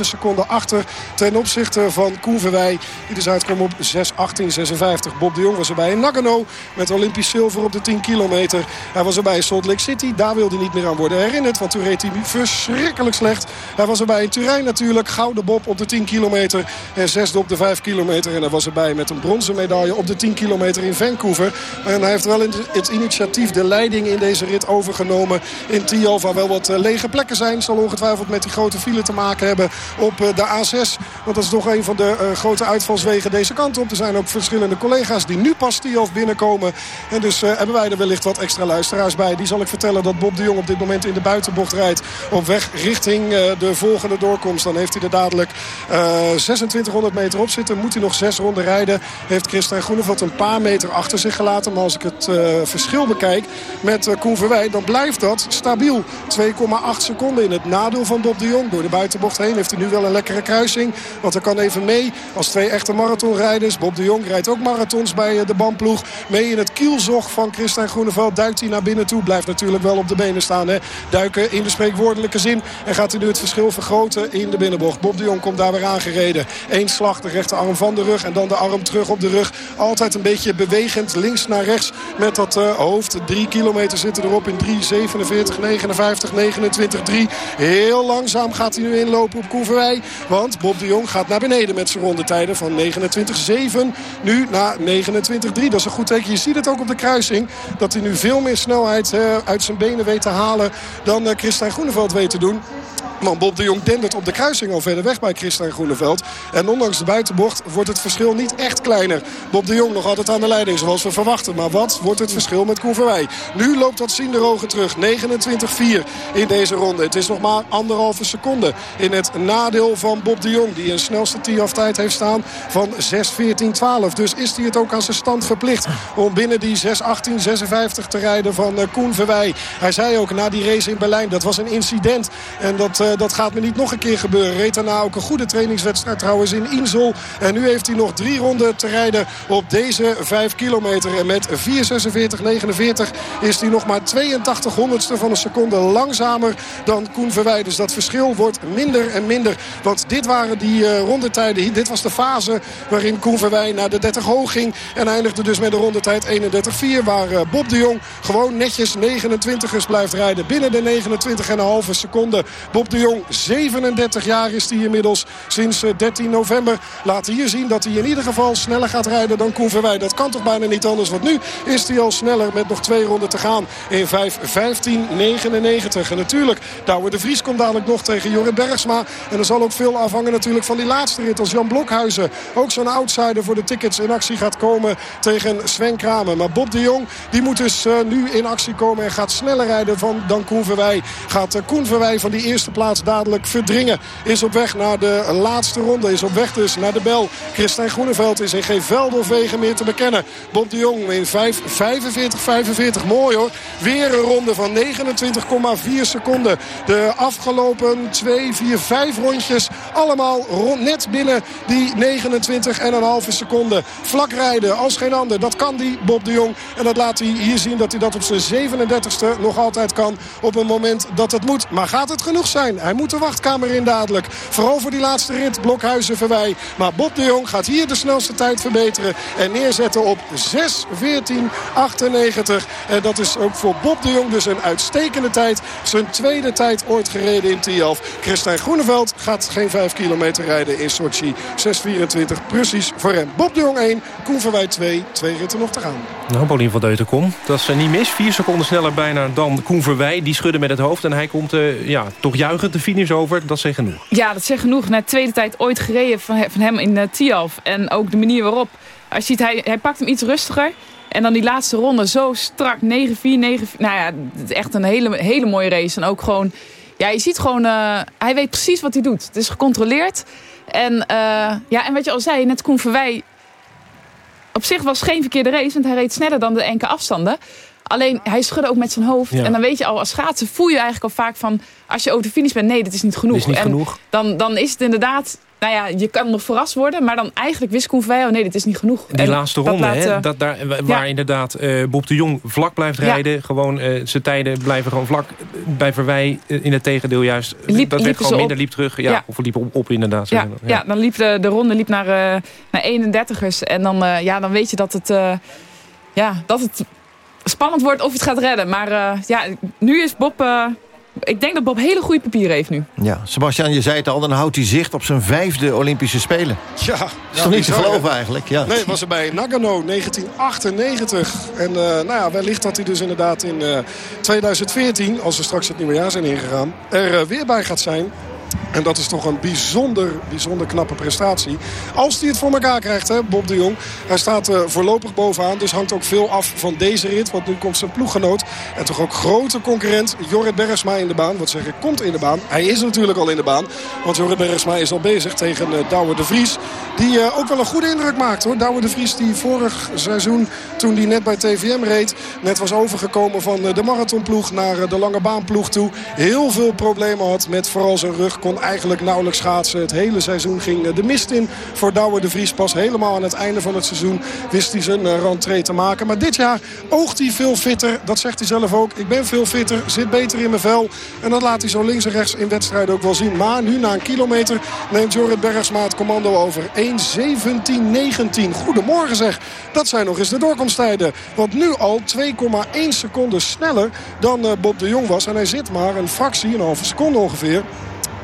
seconden achter ten opzichte van Koen Verwij. Die dus uitkomt op 6.18.56. Bob de Jong was erbij in Nagano met Olympisch zilver op de 10 kilometer. Hij was erbij in Salt Lake City. Daar wilde hij niet meer aan worden herinnerd. Want toen reed hij verschrikkelijk slecht. Hij was erbij in Turijn natuurlijk. Gouden Bob op de 10 kilometer. En zesde op de 5 kilometer. En hij was erbij met een bronzen medaille op de 10 kilometer in Vancouver. En hij heeft wel het initiatief de leiding in deze rit overgenomen. In Tio waar wel wat eh, lege plekken zijn. Zal ongetwijfeld met die grote file te maken hebben op eh, de A6. Want dat is toch een van de eh, grote uitvalswegen deze kant op. Er zijn ook verschillende collega's die nu pas Tialf binnenkomen. En dus uh, hebben wij er wellicht wat extra luisteraars bij. Die zal ik vertellen dat Bob de Jong op dit moment in de buitenbocht rijdt. Op weg richting uh, de volgende doorkomst. Dan heeft hij er dadelijk uh, 2600 meter op zitten. Moet hij nog zes ronden rijden. Heeft Christian Groeneveld een paar meter achter zich gelaten. Maar als ik het verschil bekijk met Koen Verwij... dan blijft dat stabiel. 2,8 seconden in het nadeel van Bob de Jong. Door de buitenbocht heen heeft hij nu wel een lekkere kruising. Want hij kan even mee als twee echte marathonrijders. Bob de Jong rijdt ook marathons bij de bandploeg. Mee in het kielzog van Christian Groeneveld. Duikt hij naar binnen toe. Blijft natuurlijk wel op de benen staan. Hè. Duiken in de spreekwoordelijke zin. En gaat hij nu het verschil vergroten in de binnenbocht. Bob de Jong komt daar weer aangereden. Eén slag, de rechterarm van de rug. En dan de arm terug op de rug. Altijd een beetje bewegend links naar rechts. Met dat uh, hoofd. Drie kilometer zitten erop in 3,47, 59, 29, 3. Heel langzaam gaat hij nu inlopen op Koeverwij. Want Bob de Jong gaat naar beneden met zijn rondetijden van 29,7. Nu naar 29,3. Dat is een goed teken. Je ziet het ook op de kruising. Dat hij nu veel meer snelheid uh, uit zijn benen weet te halen dan uh, Christian Groeneveld weet te doen. Want Bob de Jong dendert op de kruising al verder weg bij Christian Groeneveld. En ondanks de buitenbocht wordt het verschil niet echt kleiner. Bob de Jong nog altijd aan de leiding zoals we verwachten. Maar wat wordt het verschil met Koen Verwij? Nu loopt dat Sinderogen terug. 29-4 in deze ronde. Het is nog maar anderhalve seconde in het nadeel van Bob de Jong. Die een snelste TIAF tijd heeft staan van 6-14-12. Dus is hij het ook aan zijn stand verplicht om binnen die 6-18-56 te rijden van Koen Verwij. Hij zei ook na die race in Berlijn dat was een incident. En dat... Uh, dat gaat me niet nog een keer gebeuren. Reed daarna ook een goede trainingswedstrijd trouwens in Insel. En nu heeft hij nog drie ronden te rijden op deze 5 kilometer. En met 4.46.49 is hij nog maar 82 honderdste van een seconde langzamer dan Koen Verwij. Dus dat verschil wordt minder en minder. Want dit waren die uh, rondetijden. Dit was de fase waarin Koen Verwij naar de 30 En eindigde dus met een rondetijd 31-4. Waar uh, Bob de Jong gewoon netjes 29ers blijft rijden. Binnen de 29,5 seconden. Bob de Jong, 37 jaar is hij inmiddels. Sinds 13 november laat hier zien dat hij in ieder geval sneller gaat rijden dan Koen. Dat kan toch bijna niet anders. Want nu is hij al sneller met nog twee ronden te gaan. In 5.15.99. En natuurlijk, Douwe de Vries komt dadelijk nog tegen Jorrit Bergsma. En er zal ook veel afhangen natuurlijk van die laatste rit. Als Jan Blokhuizen, ook zo'n outsider voor de tickets in actie gaat komen tegen Sven Kramer. Maar Bob de Jong, die moet dus uh, nu in actie komen en gaat sneller rijden van, dan Koen Verwij. Gaat uh, Koen Verwij van die eerste plaats dadelijk verdringen. Is op weg naar de laatste ronde. Is op weg dus naar de bel. Christijn Groeneveld is in geen veld of wegen meer te bekennen. Bob de Jong in 5, 45, 45. Mooi hoor. Weer een ronde van 29,4 seconden. De afgelopen 2, 4, 5 rondjes. Allemaal rond, net binnen die 29,5 seconden. Vlak rijden als geen ander. Dat kan die Bob de Jong. En dat laat hij hier zien dat hij dat op zijn 37ste nog altijd kan. Op een moment dat het moet. Maar gaat het genoeg zijn? Hij moet de wachtkamer in dadelijk. Vooral voor die laatste rit, Blokhuizen voorbij. Maar Bob de Jong gaat hier de snelste tijd verbeteren. En neerzetten op 6.14.98. En dat is ook voor Bob de Jong dus een uitstekende tijd. Zijn tweede tijd ooit gereden in Tialf. Christijn Groeneveld gaat geen 5 kilometer rijden in Sochi. 6.24 precies voor hem. Bob de Jong 1, Koen Verwij 2. Twee ritten nog te gaan. Nou, Paulien van Deutenkom. Dat is niet mis. Vier seconden sneller bijna dan Koen Verwij. Die schudde met het hoofd. En hij komt uh, ja, toch juichend de finish over. Dat zegt genoeg. Ja, dat zegt genoeg. Na de tweede tijd ooit gereden van, van hem in uh, Tialf. En ook de manier waarop. Als je ziet, hij, hij pakt hem iets rustiger. En dan die laatste ronde zo strak. 9-4, 9-4. Nou ja, het is echt een hele, hele mooie race. En ook gewoon... Ja, je ziet gewoon... Uh, hij weet precies wat hij doet. Het is gecontroleerd. En, uh, ja, en wat je al zei, net Koen Verwij... Op zich was het geen verkeerde race. Want hij reed sneller dan de enkele afstanden. Alleen, hij schudde ook met zijn hoofd. Ja. En dan weet je al, als schaatsen voel je eigenlijk al vaak van... als je over de finish bent, nee, dat is niet genoeg. Is niet en genoeg. Dan, dan is het inderdaad... Nou ja, je kan nog verrast worden, maar dan eigenlijk wist Verwij... oh nee, dit is niet genoeg. Die en laatste ronde, hè, dat daar, waar ja. inderdaad uh, Bob de Jong vlak blijft rijden. Ja. Gewoon uh, zijn tijden blijven gewoon vlak. Bij Verwij in het tegendeel juist. Liep, dat werd gewoon minder, liep terug. Ja, ja. Of liep op, op inderdaad. Ja, ja. dan liep de, de ronde liep naar, naar 31ers. En dan, ja, dan weet je dat het... ja, dat het spannend wordt of je het gaat redden. Maar ja, nu is Bob... Ik denk dat Bob hele goede papieren heeft nu. Ja, Sebastian, je zei het al, dan houdt hij zicht op zijn vijfde Olympische Spelen. Ja. Dat is toch niet te geloven eigenlijk? Ja. Nee, was er bij Nagano 1998. En uh, nou ja, wellicht dat hij dus inderdaad in 2014, als we straks het nieuwe jaar zijn ingegaan... er weer bij gaat zijn. En dat is toch een bijzonder, bijzonder knappe prestatie. Als hij het voor elkaar krijgt, hè, Bob de Jong. Hij staat uh, voorlopig bovenaan, dus hangt ook veel af van deze rit. Want nu komt zijn ploeggenoot en toch ook grote concurrent Jorrit Bergsma in de baan. Wat zeg ik, komt in de baan. Hij is natuurlijk al in de baan. Want Jorrit Bergsma is al bezig tegen uh, de Vries. Die uh, ook wel een goede indruk maakt hoor. Douwe de Vries die vorig seizoen, toen hij net bij TVM reed... net was overgekomen van de marathonploeg naar de lange baanploeg toe. Heel veel problemen had met vooral zijn rug. Kon eigenlijk nauwelijks schaatsen. Het hele seizoen ging de mist in voor Douwe de Vries. Pas helemaal aan het einde van het seizoen wist hij zijn rentree te maken. Maar dit jaar oogt hij veel fitter. Dat zegt hij zelf ook. Ik ben veel fitter, zit beter in mijn vel. En dat laat hij zo links en rechts in wedstrijden ook wel zien. Maar nu na een kilometer neemt Jorrit Bergsma het commando over. 1.17.19. Goedemorgen zeg. Dat zijn nog eens de doorkomsttijden. Want nu al 2,1 seconden sneller dan Bob de Jong was. En hij zit maar een fractie, een halve seconde ongeveer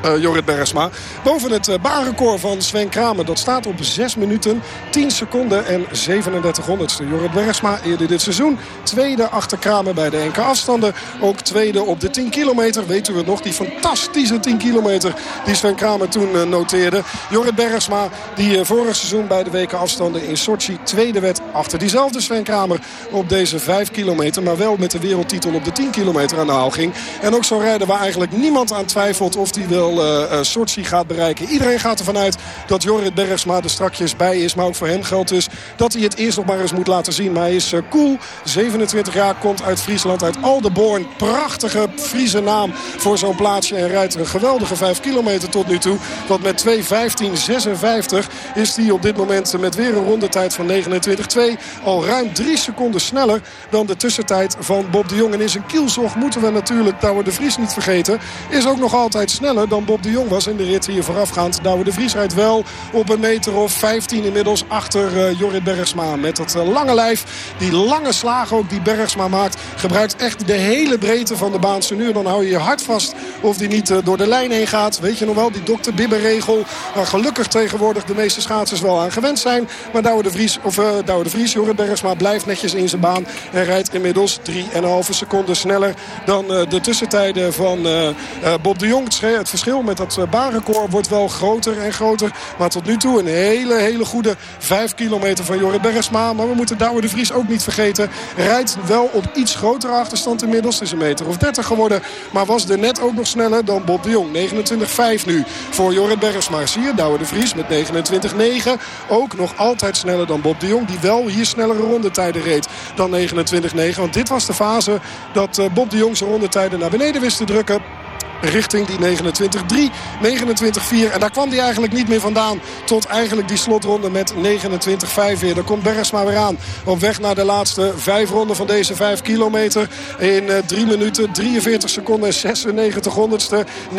uh, Jorrit Bergsma. Boven het uh, baanrecord van Sven Kramer. Dat staat op 6 minuten, 10 seconden en 37 honderdste. Jorrit Bergsma eerder dit seizoen. Tweede achter Kramer bij de NK afstanden. Ook tweede op de 10 kilometer. U het nog? Die fantastische 10 kilometer die Sven Kramer toen uh, noteerde. Jorrit Bergsma die vorig seizoen bij de weken afstanden in Sochi tweede werd. Achter diezelfde Sven Kramer op deze 5 kilometer. Maar wel met de wereldtitel op de 10 kilometer aan de haal ging. En ook zo rijden waar eigenlijk niemand aan twijfelt of die wil wel uh, Sochi gaat bereiken. Iedereen gaat ervan uit dat Jorrit Bergsma er strakjes bij is. Maar ook voor hem geldt dus dat hij het eerst nog maar eens moet laten zien. Maar hij is uh, cool. 27 jaar, komt uit Friesland, uit Aldeborn. Prachtige Friese naam voor zo'n plaatsje. En rijdt een geweldige 5 kilometer tot nu toe. Want met 2.15.56 is hij op dit moment met weer een rondetijd van 29.2. Al ruim 3 seconden sneller dan de tussentijd van Bob de Jong. En in zijn kielzog moeten we natuurlijk Douwe de Vries niet vergeten. Is ook nog altijd sneller dan Bob de Jong was in de rit hier voorafgaand. Douwe de Vries rijdt wel op een meter of 15 inmiddels achter uh, Jorrit Bergsma. Met dat uh, lange lijf, die lange slagen ook die Bergsma maakt. Gebruikt echt de hele breedte van de baan. nu dan hou je je hart vast of die niet uh, door de lijn heen gaat. Weet je nog wel, die dokter Bibberregel. Waar gelukkig tegenwoordig de meeste schaatsers wel aan gewend zijn. Maar Douwe de Vries, of Douwe de Vries, Jorrit Bergsma blijft netjes in zijn baan. En rijdt inmiddels 3,5 seconden sneller dan de tussentijden van Bob de Jong. Het verschil met dat eh, baanrecord wordt wel groter en groter. Maar tot nu toe een hele, hele goede 5 kilometer van Jorrit Bergsma. Maar we moeten Douwe de Vries ook niet vergeten. Rijdt wel op iets grotere achterstand inmiddels. Het is een meter of 30 geworden. Maar was er net ook nog sneller dan Bob de Jong. 29-5 nu voor Jorrit Bergsma. Zie je, Douwe de Vries met 29-9. Ook nog altijd sneller dan Bob de Jong. Die wel hier snellere rondetijden reed dan 29-9. Want dit was de fase dat eh, Bob de Jong zijn rondetijden naar beneden wist te drukken richting die 29-3, 29-4. En daar kwam hij eigenlijk niet meer vandaan tot eigenlijk die slotronde met 29-5 weer. Daar komt Bergsma weer aan op weg naar de laatste vijf ronden van deze vijf kilometer. In uh, eh, 3 minuten, 43 seconden en 96 honderdste. 29-4,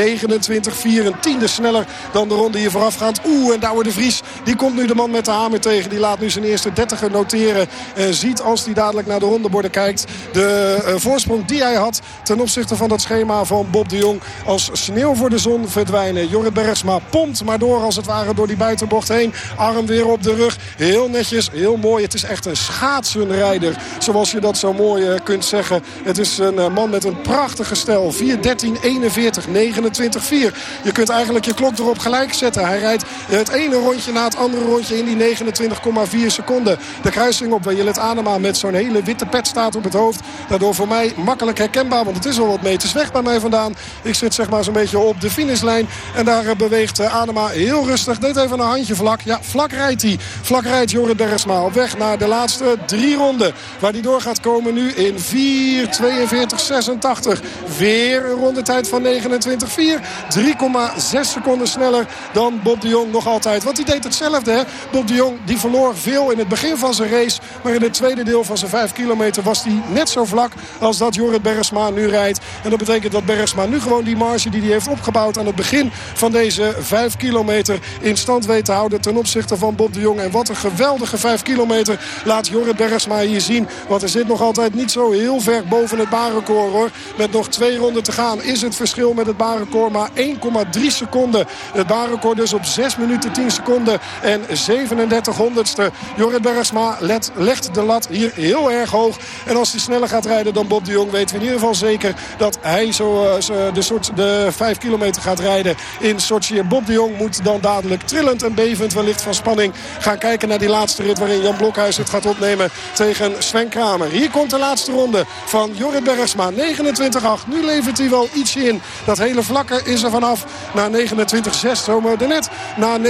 een tiende sneller dan de ronde hier voorafgaand. Oeh, en Douwe de Vries, die komt nu de man met de hamer tegen. Die laat nu zijn eerste 30 noteren. En ziet als hij dadelijk naar de rondeborden kijkt... de uh, voorsprong die hij had ten opzichte van dat schema van Bob de Jong als sneeuw voor de zon verdwijnen. Jorrit Bergsma pompt maar door als het ware door die buitenbocht heen. Arm weer op de rug. Heel netjes, heel mooi. Het is echt een schaatsenrijder. Zoals je dat zo mooi eh, kunt zeggen. Het is een eh, man met een prachtige stijl. 4, 13, 41, 29, 4. Je kunt eigenlijk je klok erop gelijk zetten. Hij rijdt het ene rondje na het andere rondje in die 29,4 seconden. De kruising op Jillet Anema met zo'n hele witte pet staat op het hoofd. Daardoor voor mij makkelijk herkenbaar. Want het is al wat meters weg bij mij vandaan. Ik zit zeg maar zo'n beetje op de finishlijn. En daar eh, beweegt eh, Adema heel rustig. Deed even een handje vlak. Ja, vlak rijdt hij. Vlak rijdt Jorrit Bergsma op weg naar de laatste drie ronden. Waar hij door gaat komen nu in 4.42.86. Weer een rondetijd van 29.4. 3,6 seconden sneller dan Bob de Jong nog altijd. Want hij deed hetzelfde. Hè? Bob de Jong die verloor veel in het begin van zijn race. Maar in het tweede deel van zijn 5 kilometer was hij net zo vlak als dat Jorrit Bergsma nu rijdt. En dat betekent dat Bergsma nu gewoon die marge die hij heeft opgebouwd aan het begin van deze 5 kilometer in stand weet te houden ten opzichte van Bob de Jong. En wat een geweldige 5 kilometer laat Jorrit Bergsma hier zien. Want er zit nog altijd niet zo heel ver boven het baanrecord hoor. Met nog twee ronden te gaan is het verschil met het baanrecord maar 1,3 seconden. Het baanrecord dus op 6 minuten 10 seconden en 37 honderdste. Jorrit Bergsma legt de lat hier heel erg hoog. En als hij sneller gaat rijden dan Bob de Jong weten we in ieder geval zeker dat hij zo, uh, de soort de 5 kilometer gaat rijden in Sochi. En Bob de Jong moet dan dadelijk trillend en bevend wellicht van spanning gaan kijken naar die laatste rit... waarin Jan Blokhuis het gaat opnemen tegen Sven Kramer. Hier komt de laatste ronde van Jorrit Bergsma. 29-8. Nu levert hij wel ietsje in. Dat hele vlakke is er vanaf naar 29-6. Zomaar net na 29-8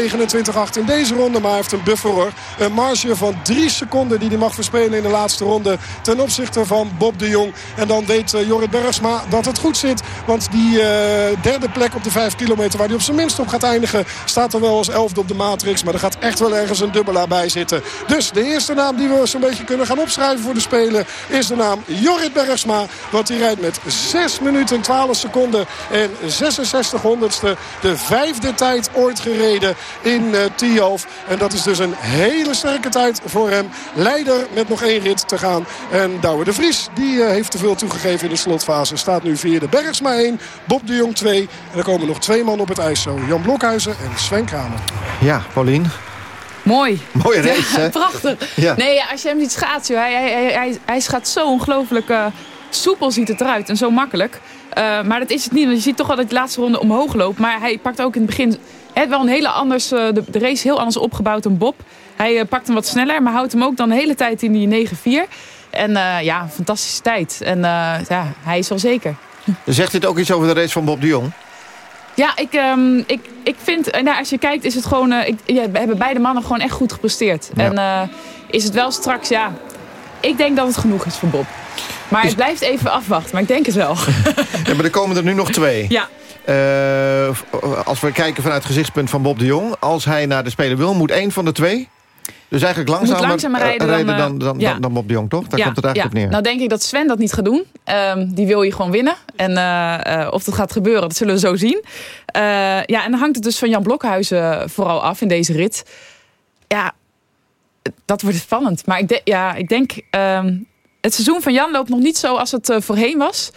in deze ronde. Maar hij heeft een buffer hoor. Een marge van 3 seconden die hij mag verspelen in de laatste ronde. Ten opzichte van Bob de Jong. En dan weet uh, Jorrit Bergsma dat het goed zit. Want die derde plek op de 5 kilometer waar hij op zijn minst op gaat eindigen... staat er wel als elfde op de matrix. Maar er gaat echt wel ergens een dubbelaar bij zitten. Dus de eerste naam die we zo'n beetje kunnen gaan opschrijven voor de Spelen... is de naam Jorrit Bergsma. Want die rijdt met 6 minuten 12 seconden en 66 honderdste. De vijfde tijd ooit gereden in uh, Tialf. En dat is dus een hele sterke tijd voor hem. Leider met nog één rit te gaan. En Douwe de Vries die uh, heeft te veel toegegeven in de slotfase. Staat nu vierde. Bergsma 1, Bob de Jong 2. En er komen nog twee man op het ijs zo. Jan Blokhuizen en Sven Kramer. Ja, Paulien. Mooi. Mooie race, ja, hè? Prachtig. Ja. Nee, als je hem ziet schaatsen, hij, hij, hij, hij, hij gaat zo ongelooflijk uh, soepel ziet het eruit. En zo makkelijk. Uh, maar dat is het niet, want je ziet toch wel dat de laatste ronde omhoog loopt. Maar hij pakt ook in het begin he, wel een hele anders, uh, de, de, race heel anders opgebouwd dan Bob. Hij pakt hem wat sneller, maar houdt hem ook dan de hele tijd in die 9-4. En ja, fantastische tijd. En ja, hij is wel zeker. Zegt dit ook iets over de race van Bob de Jong? Ja, ik, um, ik, ik vind, nou, als je kijkt is het gewoon, uh, ik, ja, hebben beide mannen gewoon echt goed gepresteerd. Ja. En uh, is het wel straks, ja, ik denk dat het genoeg is voor Bob. Maar is... het blijft even afwachten, maar ik denk het wel. ja, maar er komen er nu nog twee. Ja. Uh, als we kijken vanuit het gezichtspunt van Bob de Jong, als hij naar de Spelen wil, moet één van de twee... Dus eigenlijk langzamer, langzamer rijden, rijden dan, dan, dan, ja. dan, Bob de Jong, toch? Daar ja, komt het eigenlijk ja. op neer. Nou denk ik dat Sven dat niet gaat doen. Um, die wil je gewoon winnen. En uh, uh, of dat gaat gebeuren, dat zullen we zo zien. Uh, ja, en dan hangt het dus van Jan Blokhuizen vooral af in deze rit. Ja, dat wordt spannend. Maar ik, de, ja, ik denk... Um, het seizoen van Jan loopt nog niet zo als het voorheen was.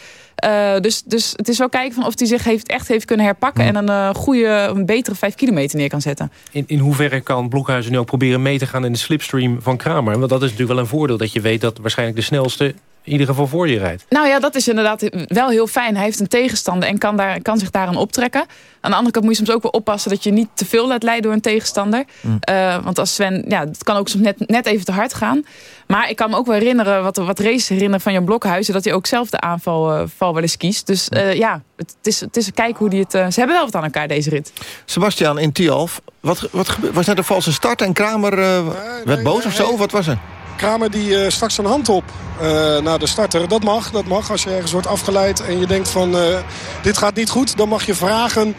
Uh, dus, dus het is wel kijken van of hij zich heeft, echt heeft kunnen herpakken... Hmm. en een uh, goede, een betere vijf kilometer neer kan zetten. In, in hoeverre kan Blokhuizen nu ook proberen mee te gaan... in de slipstream van Kramer? Want dat is natuurlijk wel een voordeel dat je weet... dat waarschijnlijk de snelste in ieder geval voor je rijdt. Nou ja, dat is inderdaad wel heel fijn. Hij heeft een tegenstander en kan, daar, kan zich daaraan optrekken. Aan de andere kant moet je soms ook wel oppassen... dat je niet te veel laat leiden door een tegenstander. Mm. Uh, want als Sven, ja, het kan ook soms net, net even te hard gaan. Maar ik kan me ook wel herinneren, wat, wat races herinneren van Jan Blokhuizen... dat hij ook zelf de aanval uh, val wel eens kiest. Dus uh, ja, het, het, is, het is kijken hoe die het... ze hebben wel wat aan elkaar, deze rit. Sebastian, in Tialf, wat, wat gebeurde? Was dat een valse start en Kramer werd boos of zo? Wat was er? Kramer die uh, stak zijn hand op uh, naar de starter. Dat mag, dat mag. Als je ergens wordt afgeleid en je denkt van uh, dit gaat niet goed... dan mag je vragen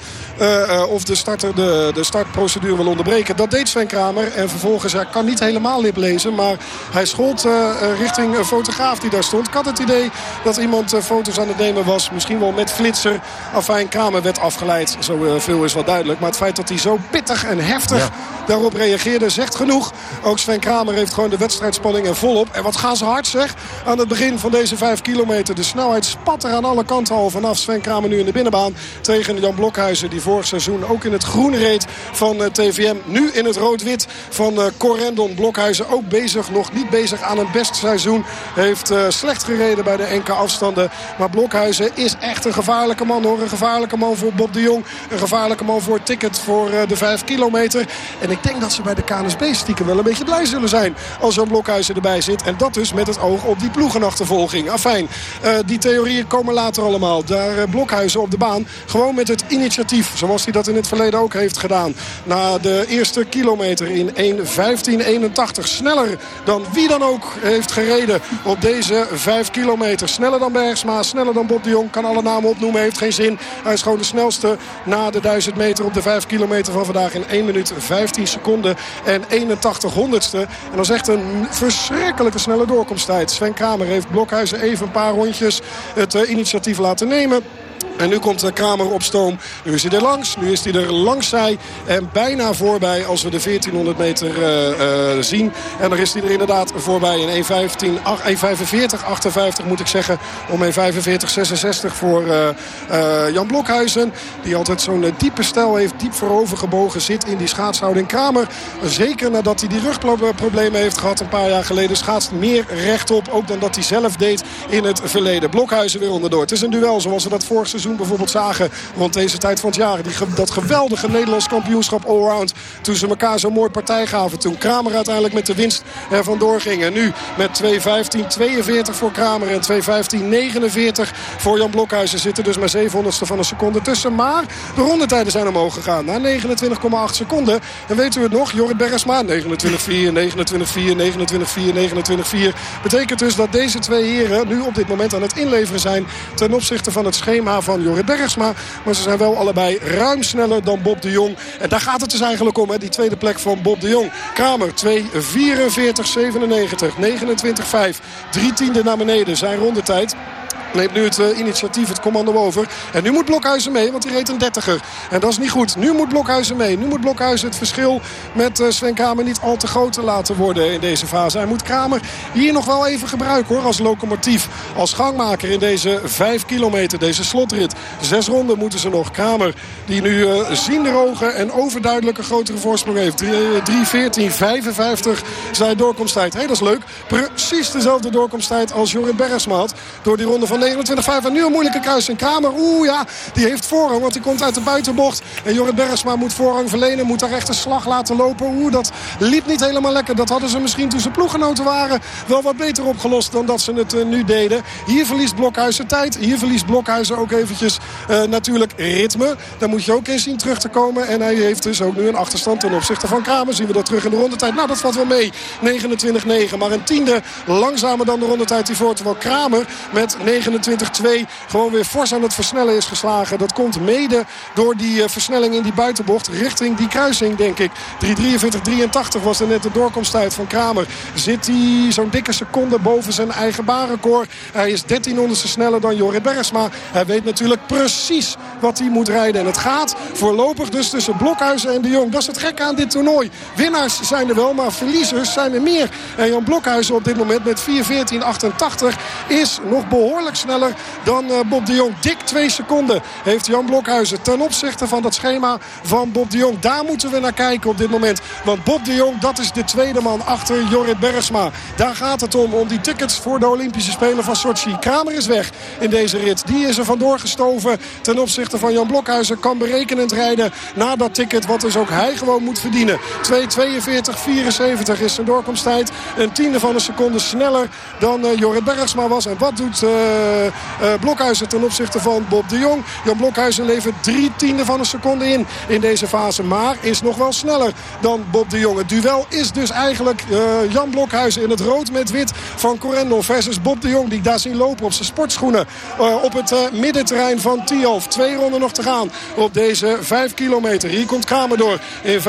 of de starter de, de startprocedure wil onderbreken. Dat deed Sven Kramer. En vervolgens, hij kan niet helemaal lip lezen... maar hij schold richting een fotograaf die daar stond. Ik had het idee dat iemand foto's aan het nemen was. Misschien wel met flitser. Afijn, Kramer werd afgeleid. Zo veel is wel duidelijk. Maar het feit dat hij zo pittig en heftig ja. daarop reageerde... zegt genoeg. Ook Sven Kramer heeft gewoon de wedstrijd spanning en volop. En wat gaan ze hard zeg. Aan het begin van deze 5 kilometer. De snelheid spat er aan alle kanten al vanaf. Sven Kramer nu in de binnenbaan. Tegen Jan Blokhuizen die vorig seizoen ook in het groen reed van uh, TVM. Nu in het rood-wit van uh, Corendon. Blokhuizen ook bezig. Nog niet bezig aan een best seizoen. Heeft uh, slecht gereden bij de NK afstanden. Maar Blokhuizen is echt een gevaarlijke man hoor. Een gevaarlijke man voor Bob de Jong. Een gevaarlijke man voor ticket voor de 5 kilometer. En ik denk dat ze bij de KNSB stiekem wel een beetje blij zullen zijn. Als Jan Blokhuizen erbij zit. En dat dus met het oog op die ploegenachtervolging. Afijn, die theorieën komen later allemaal. Daar Blokhuizen op de baan. Gewoon met het initiatief. Zoals hij dat in het verleden ook heeft gedaan. Na de eerste kilometer in 1.15.81. Sneller dan wie dan ook heeft gereden op deze 5 kilometer. Sneller dan Bergsma, sneller dan Bob de Jong. Kan alle namen opnoemen, heeft geen zin. Hij is gewoon de snelste na de 1000 meter op de 5 kilometer van vandaag. In 1 minuut 15 seconden en 81 honderdste. En dat is echt een verschrikkelijke snelle doorkomsttijd. Sven Kramer heeft Blokhuizen even een paar rondjes het uh, initiatief laten nemen. En nu komt Kramer op stoom. Nu is hij er langs. Nu is hij er langs zij. En bijna voorbij als we de 1400 meter uh, uh, zien. En dan is hij er inderdaad voorbij. In 1.45, 58 moet ik zeggen. Om 1.45, 66 voor uh, Jan Blokhuizen. Die altijd zo'n diepe stijl heeft. Diep voorover gebogen zit in die schaatshouding. Kramer, zeker nadat hij die rugproblemen heeft gehad een paar jaar geleden. Schaatst meer rechtop. Ook dan dat hij zelf deed in het verleden. Blokhuizen weer onderdoor. Het is een duel zoals we dat vorig seizoen bijvoorbeeld zagen rond deze tijd van het jaar. Die, dat geweldige Nederlands kampioenschap allround. Toen ze elkaar zo mooi partij gaven. Toen Kramer uiteindelijk met de winst er vandoor ging. En nu met 2.15.42 voor Kramer en 2.15.49 voor Jan Blokhuizen. Zitten dus maar 700ste van een seconde tussen. Maar de rondetijden zijn omhoog gegaan. Naar 29,8 seconden. En weet u het nog? Jorrit Bergsma 29-4, 29-4, 29-4, 29-4. Betekent dus dat deze twee heren nu op dit moment aan het inleveren zijn... ten opzichte van het schema van Jorrit Bergsma. Maar ze zijn wel allebei ruim sneller dan Bob de Jong. En daar gaat het dus eigenlijk om, hè, die tweede plek van Bob de Jong. Kramer 2.44.97, 29-5. Drie tiende naar beneden, zijn rondetijd neemt nu het uh, initiatief, het commando over. En nu moet Blokhuizen mee, want hij reed een 30er. En dat is niet goed. Nu moet Blokhuizen mee. Nu moet Blokhuizen het verschil met uh, Sven Kramer niet al te groot laten worden in deze fase. Hij moet Kramer hier nog wel even gebruiken hoor. Als locomotief, als gangmaker in deze 5 kilometer, deze slotrit. Zes ronden moeten ze nog. Kramer die nu uh, ziende ogen en overduidelijke grotere voorsprong heeft. 3.14, 55 zijn doorkomsttijd. Hé, hey, dat is leuk. Precies dezelfde doorkomsttijd als Jorrit Bergsma had. Door die ronde van 29-5. En nu een moeilijke kruising. Kramer, oeh ja, die heeft voorrang. Want die komt uit de buitenbocht. En Jorrit Bergsma moet voorrang verlenen. Moet daar echt een slag laten lopen. Oeh, dat liep niet helemaal lekker. Dat hadden ze misschien toen ze ploeggenoten waren wel wat beter opgelost dan dat ze het uh, nu deden. Hier verliest Blokhuizen tijd. Hier verliest Blokhuizen ook eventjes uh, natuurlijk ritme. Daar moet je ook in zien terug te komen. En hij heeft dus ook nu een achterstand ten opzichte van Kramer. Zien we dat terug in de rondetijd. Nou, dat valt wel mee. 29-9. Maar een tiende langzamer dan de rondetijd hiervoor. Terwijl Kramer met 29 29-2 gewoon weer fors aan het versnellen is geslagen. Dat komt mede door die uh, versnelling in die buitenbocht richting die kruising, denk ik. 3.43-83 was er net de doorkomsttijd van Kramer. Zit hij zo'n dikke seconde boven zijn eigen baanrecord. Hij is 1300ste sneller dan Jorrit Bergsma. Hij weet natuurlijk precies wat hij moet rijden. En het gaat voorlopig dus tussen Blokhuizen en de Jong. Dat is het gekke aan dit toernooi. Winnaars zijn er wel, maar verliezers zijn er meer. En Jan Blokhuizen op dit moment met 4.14.88 is nog behoorlijk sneller dan uh, Bob de Jong. Dik twee seconden heeft Jan Blokhuizen ten opzichte van dat schema van Bob de Jong. Daar moeten we naar kijken op dit moment. Want Bob de Jong, dat is de tweede man achter Jorrit Bergsma. Daar gaat het om, om die tickets voor de Olympische Spelen van Sochi. Kramer is weg in deze rit. Die is er vandoor gestoven ten opzichte van Jan Blokhuizen. Kan berekenend rijden na dat ticket, wat dus ook hij gewoon moet verdienen. 2.42.74 is zijn doorkomsttijd. Een tiende van een seconde sneller dan uh, Jorrit Bergsma was. En wat doet... Uh, Blokhuizen ten opzichte van Bob de Jong. Jan Blokhuizen levert drie tiende van een seconde in in deze fase. Maar is nog wel sneller dan Bob de Jong. Het duel is dus eigenlijk uh, Jan Blokhuizen in het rood met wit van Corendon versus Bob de Jong. Die ik daar zien lopen op zijn sportschoenen. Uh, op het middenterrein van Tialf. Twee ronden nog te gaan op deze vijf kilometer. Hier komt Kramer door in 5.12.45.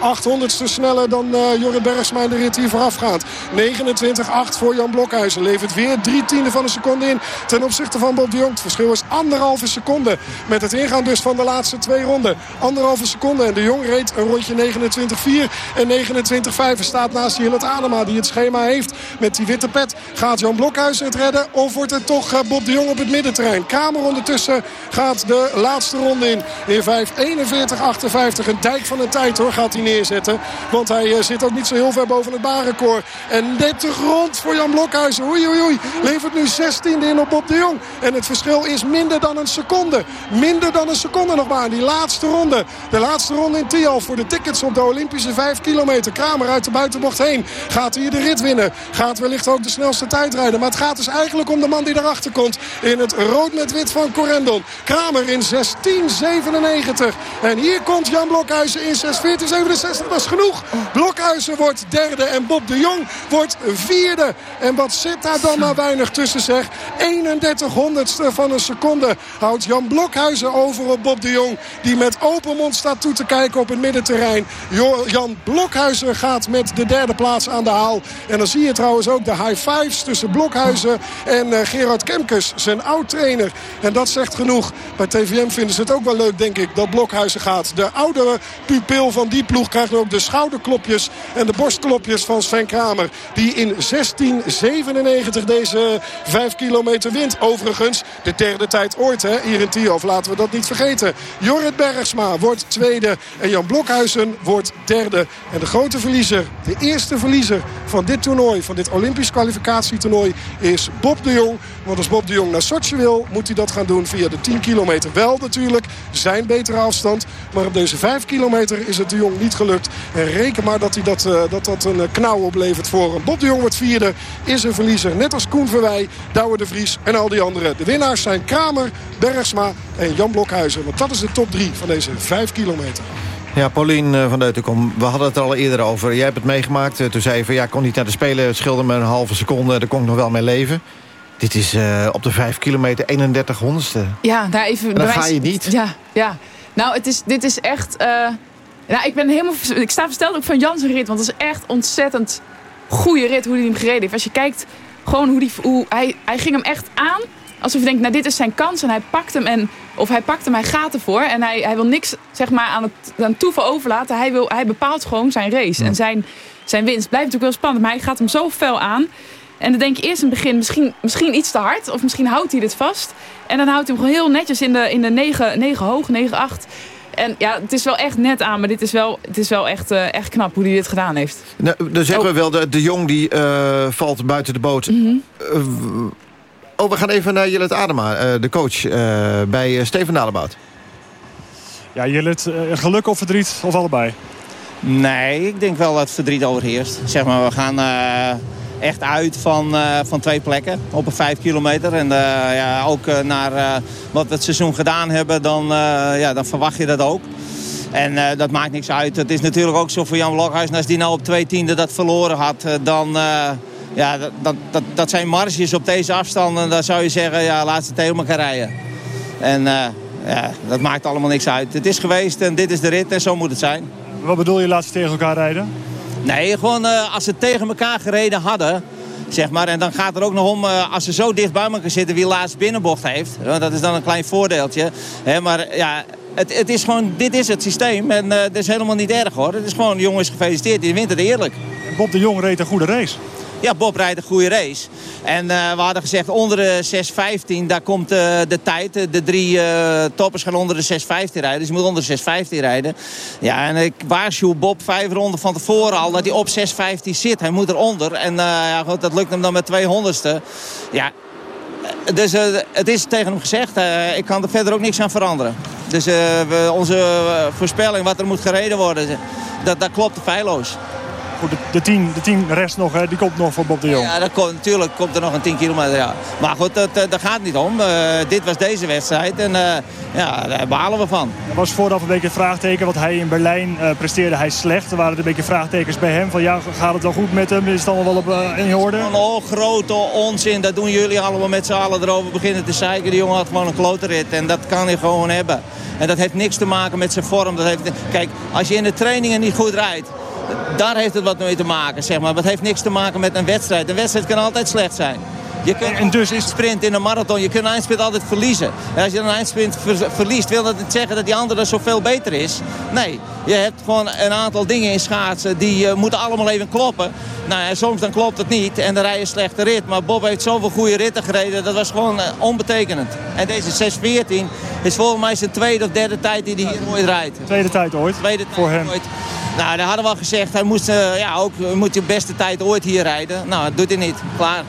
800ste sneller dan Jorrit Bergsma in de rit hier voorafgaand. 29.8 voor Jan Blokhuizen. Levert weer drie tiende van een seconde in ten opzichte van Bob de Jong. Het verschil is anderhalve seconde met het ingaan dus van de laatste twee ronden. Anderhalve seconde en de Jong reed een rondje 29-4 en 29-5. staat naast Jillet Adema die het schema heeft met die witte pet. Gaat Jan Blokhuizen het redden of wordt het toch eh, Bob de Jong op het middenterrein? Kamer ondertussen gaat de laatste ronde in. In 5-41-58. Een dijk van een tijd hoor gaat hij neerzetten. Want hij eh, zit ook niet zo heel ver boven het baanrecord. En net de grond voor Jan Blokhuizen. Oei oei oei levert nu 16e in op Bob de Jong. En het verschil is minder dan een seconde. Minder dan een seconde nog maar. Die laatste ronde. De laatste ronde in Tial voor de tickets op de Olympische 5 kilometer. Kramer uit de buitenbocht heen. Gaat hier de rit winnen. Gaat wellicht ook de snelste tijd rijden. Maar het gaat dus eigenlijk om de man die daarachter komt. In het rood met wit van Corendon. Kramer in 16.97. En hier komt Jan Blokhuizen in 6.14.67. Dat is genoeg. Blokhuizen wordt derde en Bob de Jong wordt vierde. En wat zit daar dan maar weinig tussen zeg. 31 honderdste van een seconde houdt Jan Blokhuizen over op Bob de Jong. Die met open mond staat toe te kijken op het middenterrein. Jan Blokhuizen gaat met de derde plaats aan de haal. En dan zie je trouwens ook de high fives tussen Blokhuizen en uh, Gerard Kemkes. Zijn oud-trainer. En dat zegt genoeg. Bij TVM vinden ze het ook wel leuk denk ik dat Blokhuizen gaat. De oudere pupil van die ploeg krijgt ook de schouderklopjes en de borstklopjes van Sven Kramer. Die in 1697 deze 5 kilometer wint. Overigens de derde tijd ooit hè, hier in Tiof. Laten we dat niet vergeten. Jorrit Bergsma wordt tweede en Jan Blokhuizen wordt derde. En de grote verliezer, de eerste verliezer van dit toernooi, van dit Olympisch kwalificatietoernooi, is Bob de Jong. Want als Bob de Jong naar Sochi wil, moet hij dat gaan doen via de 10 kilometer. Wel natuurlijk zijn betere afstand. Maar op deze 5 kilometer is het de Jong niet gelukt. En reken maar dat hij dat, uh, dat, dat een knauw oplevert voor hem. Bob de Jong wordt vierde, is een verliezer. Net als Koen Verwij, Douwe de Vries en al die anderen. De winnaars zijn Kramer, Bergsma en Jan Blokhuizen. Want dat is de top 3 van deze 5 kilometer. Ja, Paulien van Deutenkom, we hadden het er al eerder over. Jij hebt het meegemaakt. Toen zei je van, ja, ik kon niet naar de Spelen. Het scheelde me een halve seconde. Daar kon ik nog wel mee leven. Dit is uh, op de 5 kilometer 31 honderdste. Ja, daar even... En dan ga je niet. Ja, ja. Nou, het is, dit is echt... Uh, nou, ik ben helemaal... Ik sta versteld ook van Jansen rit. Want het is echt ontzettend goede rit hoe hij hem gereden heeft. Als je kijkt gewoon hoe, die, hoe hij, hij ging hem echt aan. Alsof je denkt, nou dit is zijn kans. En hij pakt hem en... Of hij pakt hem, hij gaat ervoor. En hij, hij wil niks zeg maar, aan het aan toeval overlaten. Hij, wil, hij bepaalt gewoon zijn race. Ja. En zijn, zijn winst blijft natuurlijk wel spannend. Maar hij gaat hem zo fel aan. En dan denk je eerst in het begin misschien, misschien iets te hard. Of misschien houdt hij dit vast. En dan houdt hij hem gewoon heel netjes in de, in de 9, 9 hoog, 9, 8. En ja, het is wel echt net aan. Maar dit is wel, het is wel echt, uh, echt knap hoe hij dit gedaan heeft. Nou, dan zeggen oh. we wel, de, de jong die uh, valt buiten de boot. Mm -hmm. uh, oh, we gaan even naar Jillet Adema, de coach bij Steven Dalebout. Ja, Jillet, geluk of verdriet of allebei? Nee, ik denk wel dat verdriet overheerst. Zeg maar, we gaan echt uit van, uh, van twee plekken op een vijf kilometer. En uh, ja, ook uh, naar wat we het seizoen gedaan hebben, dan, ja, dan verwacht je dat ook. En dat maakt niks uit. Het is natuurlijk ook zo voor Jan Blokhuis. Als die nou op twee tiende dat verloren had, dan... ja, dat, dat, dat zijn marges op deze afstanden. Dan zou je zeggen, ja, laat ze tegen elkaar rijden. En ja, dat maakt allemaal niks uit. Het is geweest en dit is de rit en zo moet het zijn. Wat bedoel je, laat ze tegen elkaar rijden? Nee, gewoon uh, als ze tegen elkaar gereden hadden. Zeg maar. En dan gaat er ook nog om, uh, als ze zo dicht bij elkaar zitten, wie laatst binnenbocht heeft. Dat is dan een klein voordeeltje. Hè, maar ja, het, het, is gewoon, dit is het systeem. En dat is helemaal niet erg hoor. Het is gewoon, jongens, gefeliciteerd. Die wint het eerlijk. Bob de Jong reed een goede race. Ja, Bob rijdt een goede race. En uh, we hadden gezegd onder de 6.15, daar komt uh, de tijd. De drie uh, toppers gaan onder de 6.15 rijden. Dus je moet onder de 6.15 rijden. Ja, en ik waarschuw Bob vijf ronden van tevoren al dat hij op 6.15 zit. Hij moet eronder. En ja, goed, dat lukt hem dan met 200ste. Ja, dus het is tegen hem gezegd. ik kan er verder ook niks aan veranderen. Dus we, onze voorspelling wat er moet gereden worden, dat, dat klopt feilloos. Goed, de, de, tien, de tien rest nog, hè, die komt nog voor Bob de Jong. Ja, dat komt, natuurlijk komt er nog een 10 kilometer. Ja. Maar goed, dat, dat gaat niet om. Uh, dit was deze wedstrijd en uh, ja, daar balen we van. Er was vooraf een beetje vraagteken, wat hij in Berlijn uh, presteerde hij slecht. Er waren een beetje vraagtekens bij hem van ja, gaat het wel goed met hem? Is het allemaal wel op in orde? Een oh, grote onzin, dat doen jullie allemaal met z'n allen erover beginnen te zeiken. De jongen had gewoon een kloterit en dat kan hij gewoon hebben. En dat heeft niks te maken met zijn vorm. Dat heeft, kijk, als je in de trainingen niet goed rijdt, daar heeft het wat mee te maken, zeg maar. Het heeft niks te maken met een wedstrijd. Een wedstrijd kan altijd slecht zijn. Je kunt en dus is... sprint in een marathon, je kunt een eindsprint altijd verliezen. En als je een eindsprint ver verliest, wil dat niet zeggen dat die andere zoveel beter is. Nee, je hebt gewoon een aantal dingen in schaatsen die uh, moeten allemaal even kloppen. Nou ja, soms dan klopt het niet en dan rij je een slechte rit. Maar Bob heeft zoveel goede ritten gereden, dat was gewoon uh, onbetekenend. En deze 6.14 is volgens mij zijn tweede of derde tijd die hij hier ooit rijdt. Tweede tijd ooit? Tweede tijd Voor hem. ooit. Nou, daar hadden we al gezegd, hij moest uh, ja, ook moet je beste tijd ooit hier rijden. Nou, dat doet hij niet. Klaar.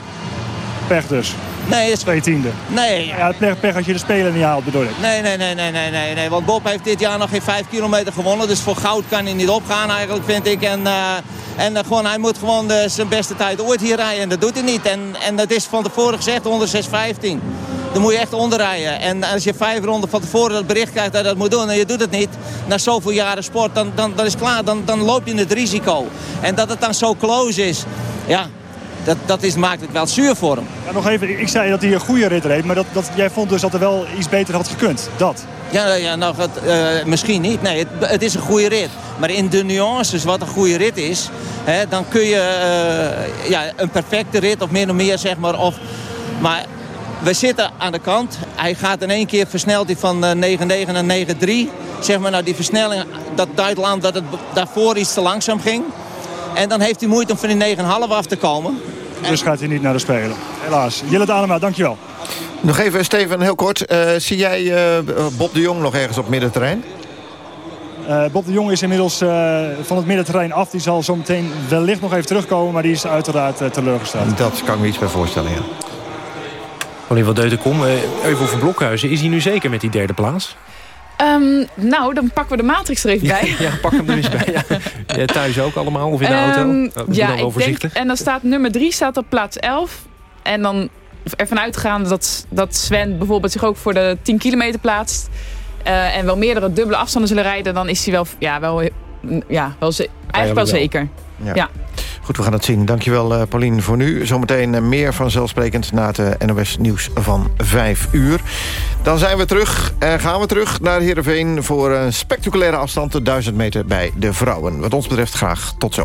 Pech dus. Nee, is... Twee tiende. Nee. Ja, het pech, pech als je de Spelen niet haalt, bedoel ik. Nee, nee, nee, nee, nee, nee, nee. Want Bob heeft dit jaar nog geen vijf kilometer gewonnen. Dus voor goud kan hij niet opgaan eigenlijk, vind ik. En, uh, en uh, gewoon, hij moet gewoon de, zijn beste tijd ooit hier rijden. En dat doet hij niet. En, en dat is van tevoren gezegd onder 6.15. Dan moet je echt onderrijden. En als je vijf ronden van tevoren dat bericht krijgt dat je dat moet doen... en je doet het niet, na zoveel jaren sport, dan, dan, dan is klaar. Dan, dan loop je het risico. En dat het dan zo close is, ja, dat, dat is, maakt het wel zuur voor hem. Ja, nog even, ik zei dat hij een goede rit reed, maar dat, dat, jij vond dus dat er wel iets beter had gekund. Dat? Ja, ja nou, uh, misschien niet. Nee, het, het, is een goede rit. Maar in de nuances wat een goede rit is, hè, dan kun je uh, ja, een perfecte rit of meer of meer zeg maar. Of, maar we zitten aan de kant. Hij gaat in één keer versneld van 9-9 naar 9-3. Zeg maar, nou die versnelling, dat duidt dat het daarvoor iets te langzaam ging. En dan heeft hij moeite om van die 9,5 af te komen. Dus gaat hij niet naar de Spelen. Helaas. Jillet Anema, dankjewel. Nog even, Steven, heel kort. Eh, zie jij eh, Bob de Jong nog ergens op middenterrein? Uh, Bob de Jong is inmiddels uh, van het middenterrein af. Die zal zo meteen wellicht nog even terugkomen. Maar die is uiteraard uh, teleurgesteld. Dat kan ik me iets bij voorstellen, ja. Alleen wat Deutenkom, even over Blokhuizen. Is hij nu zeker met die derde plaats? Um, nou, dan pakken we de matrix er even bij. ja, pak hem er eens bij. Ja. thuis ook allemaal of in de auto? Um, ja, ik denk, en dan staat nummer drie staat op plaats 11. En dan ervan uitgaande dat, dat Sven bijvoorbeeld zich ook voor de 10 kilometer plaatst. Uh, en wel meerdere dubbele afstanden zullen rijden. Dan is hij wel, ja, wel, ja, wel, eigenlijk wel zeker. Ja. ja. Goed, we gaan het zien. Dankjewel uh, Paulien voor nu. Zometeen uh, meer vanzelfsprekend na het NOS Nieuws van 5 uur. Dan zijn we terug en gaan we terug naar Heerenveen... voor een spectaculaire afstand, de 1000 meter bij de vrouwen. Wat ons betreft graag tot zo.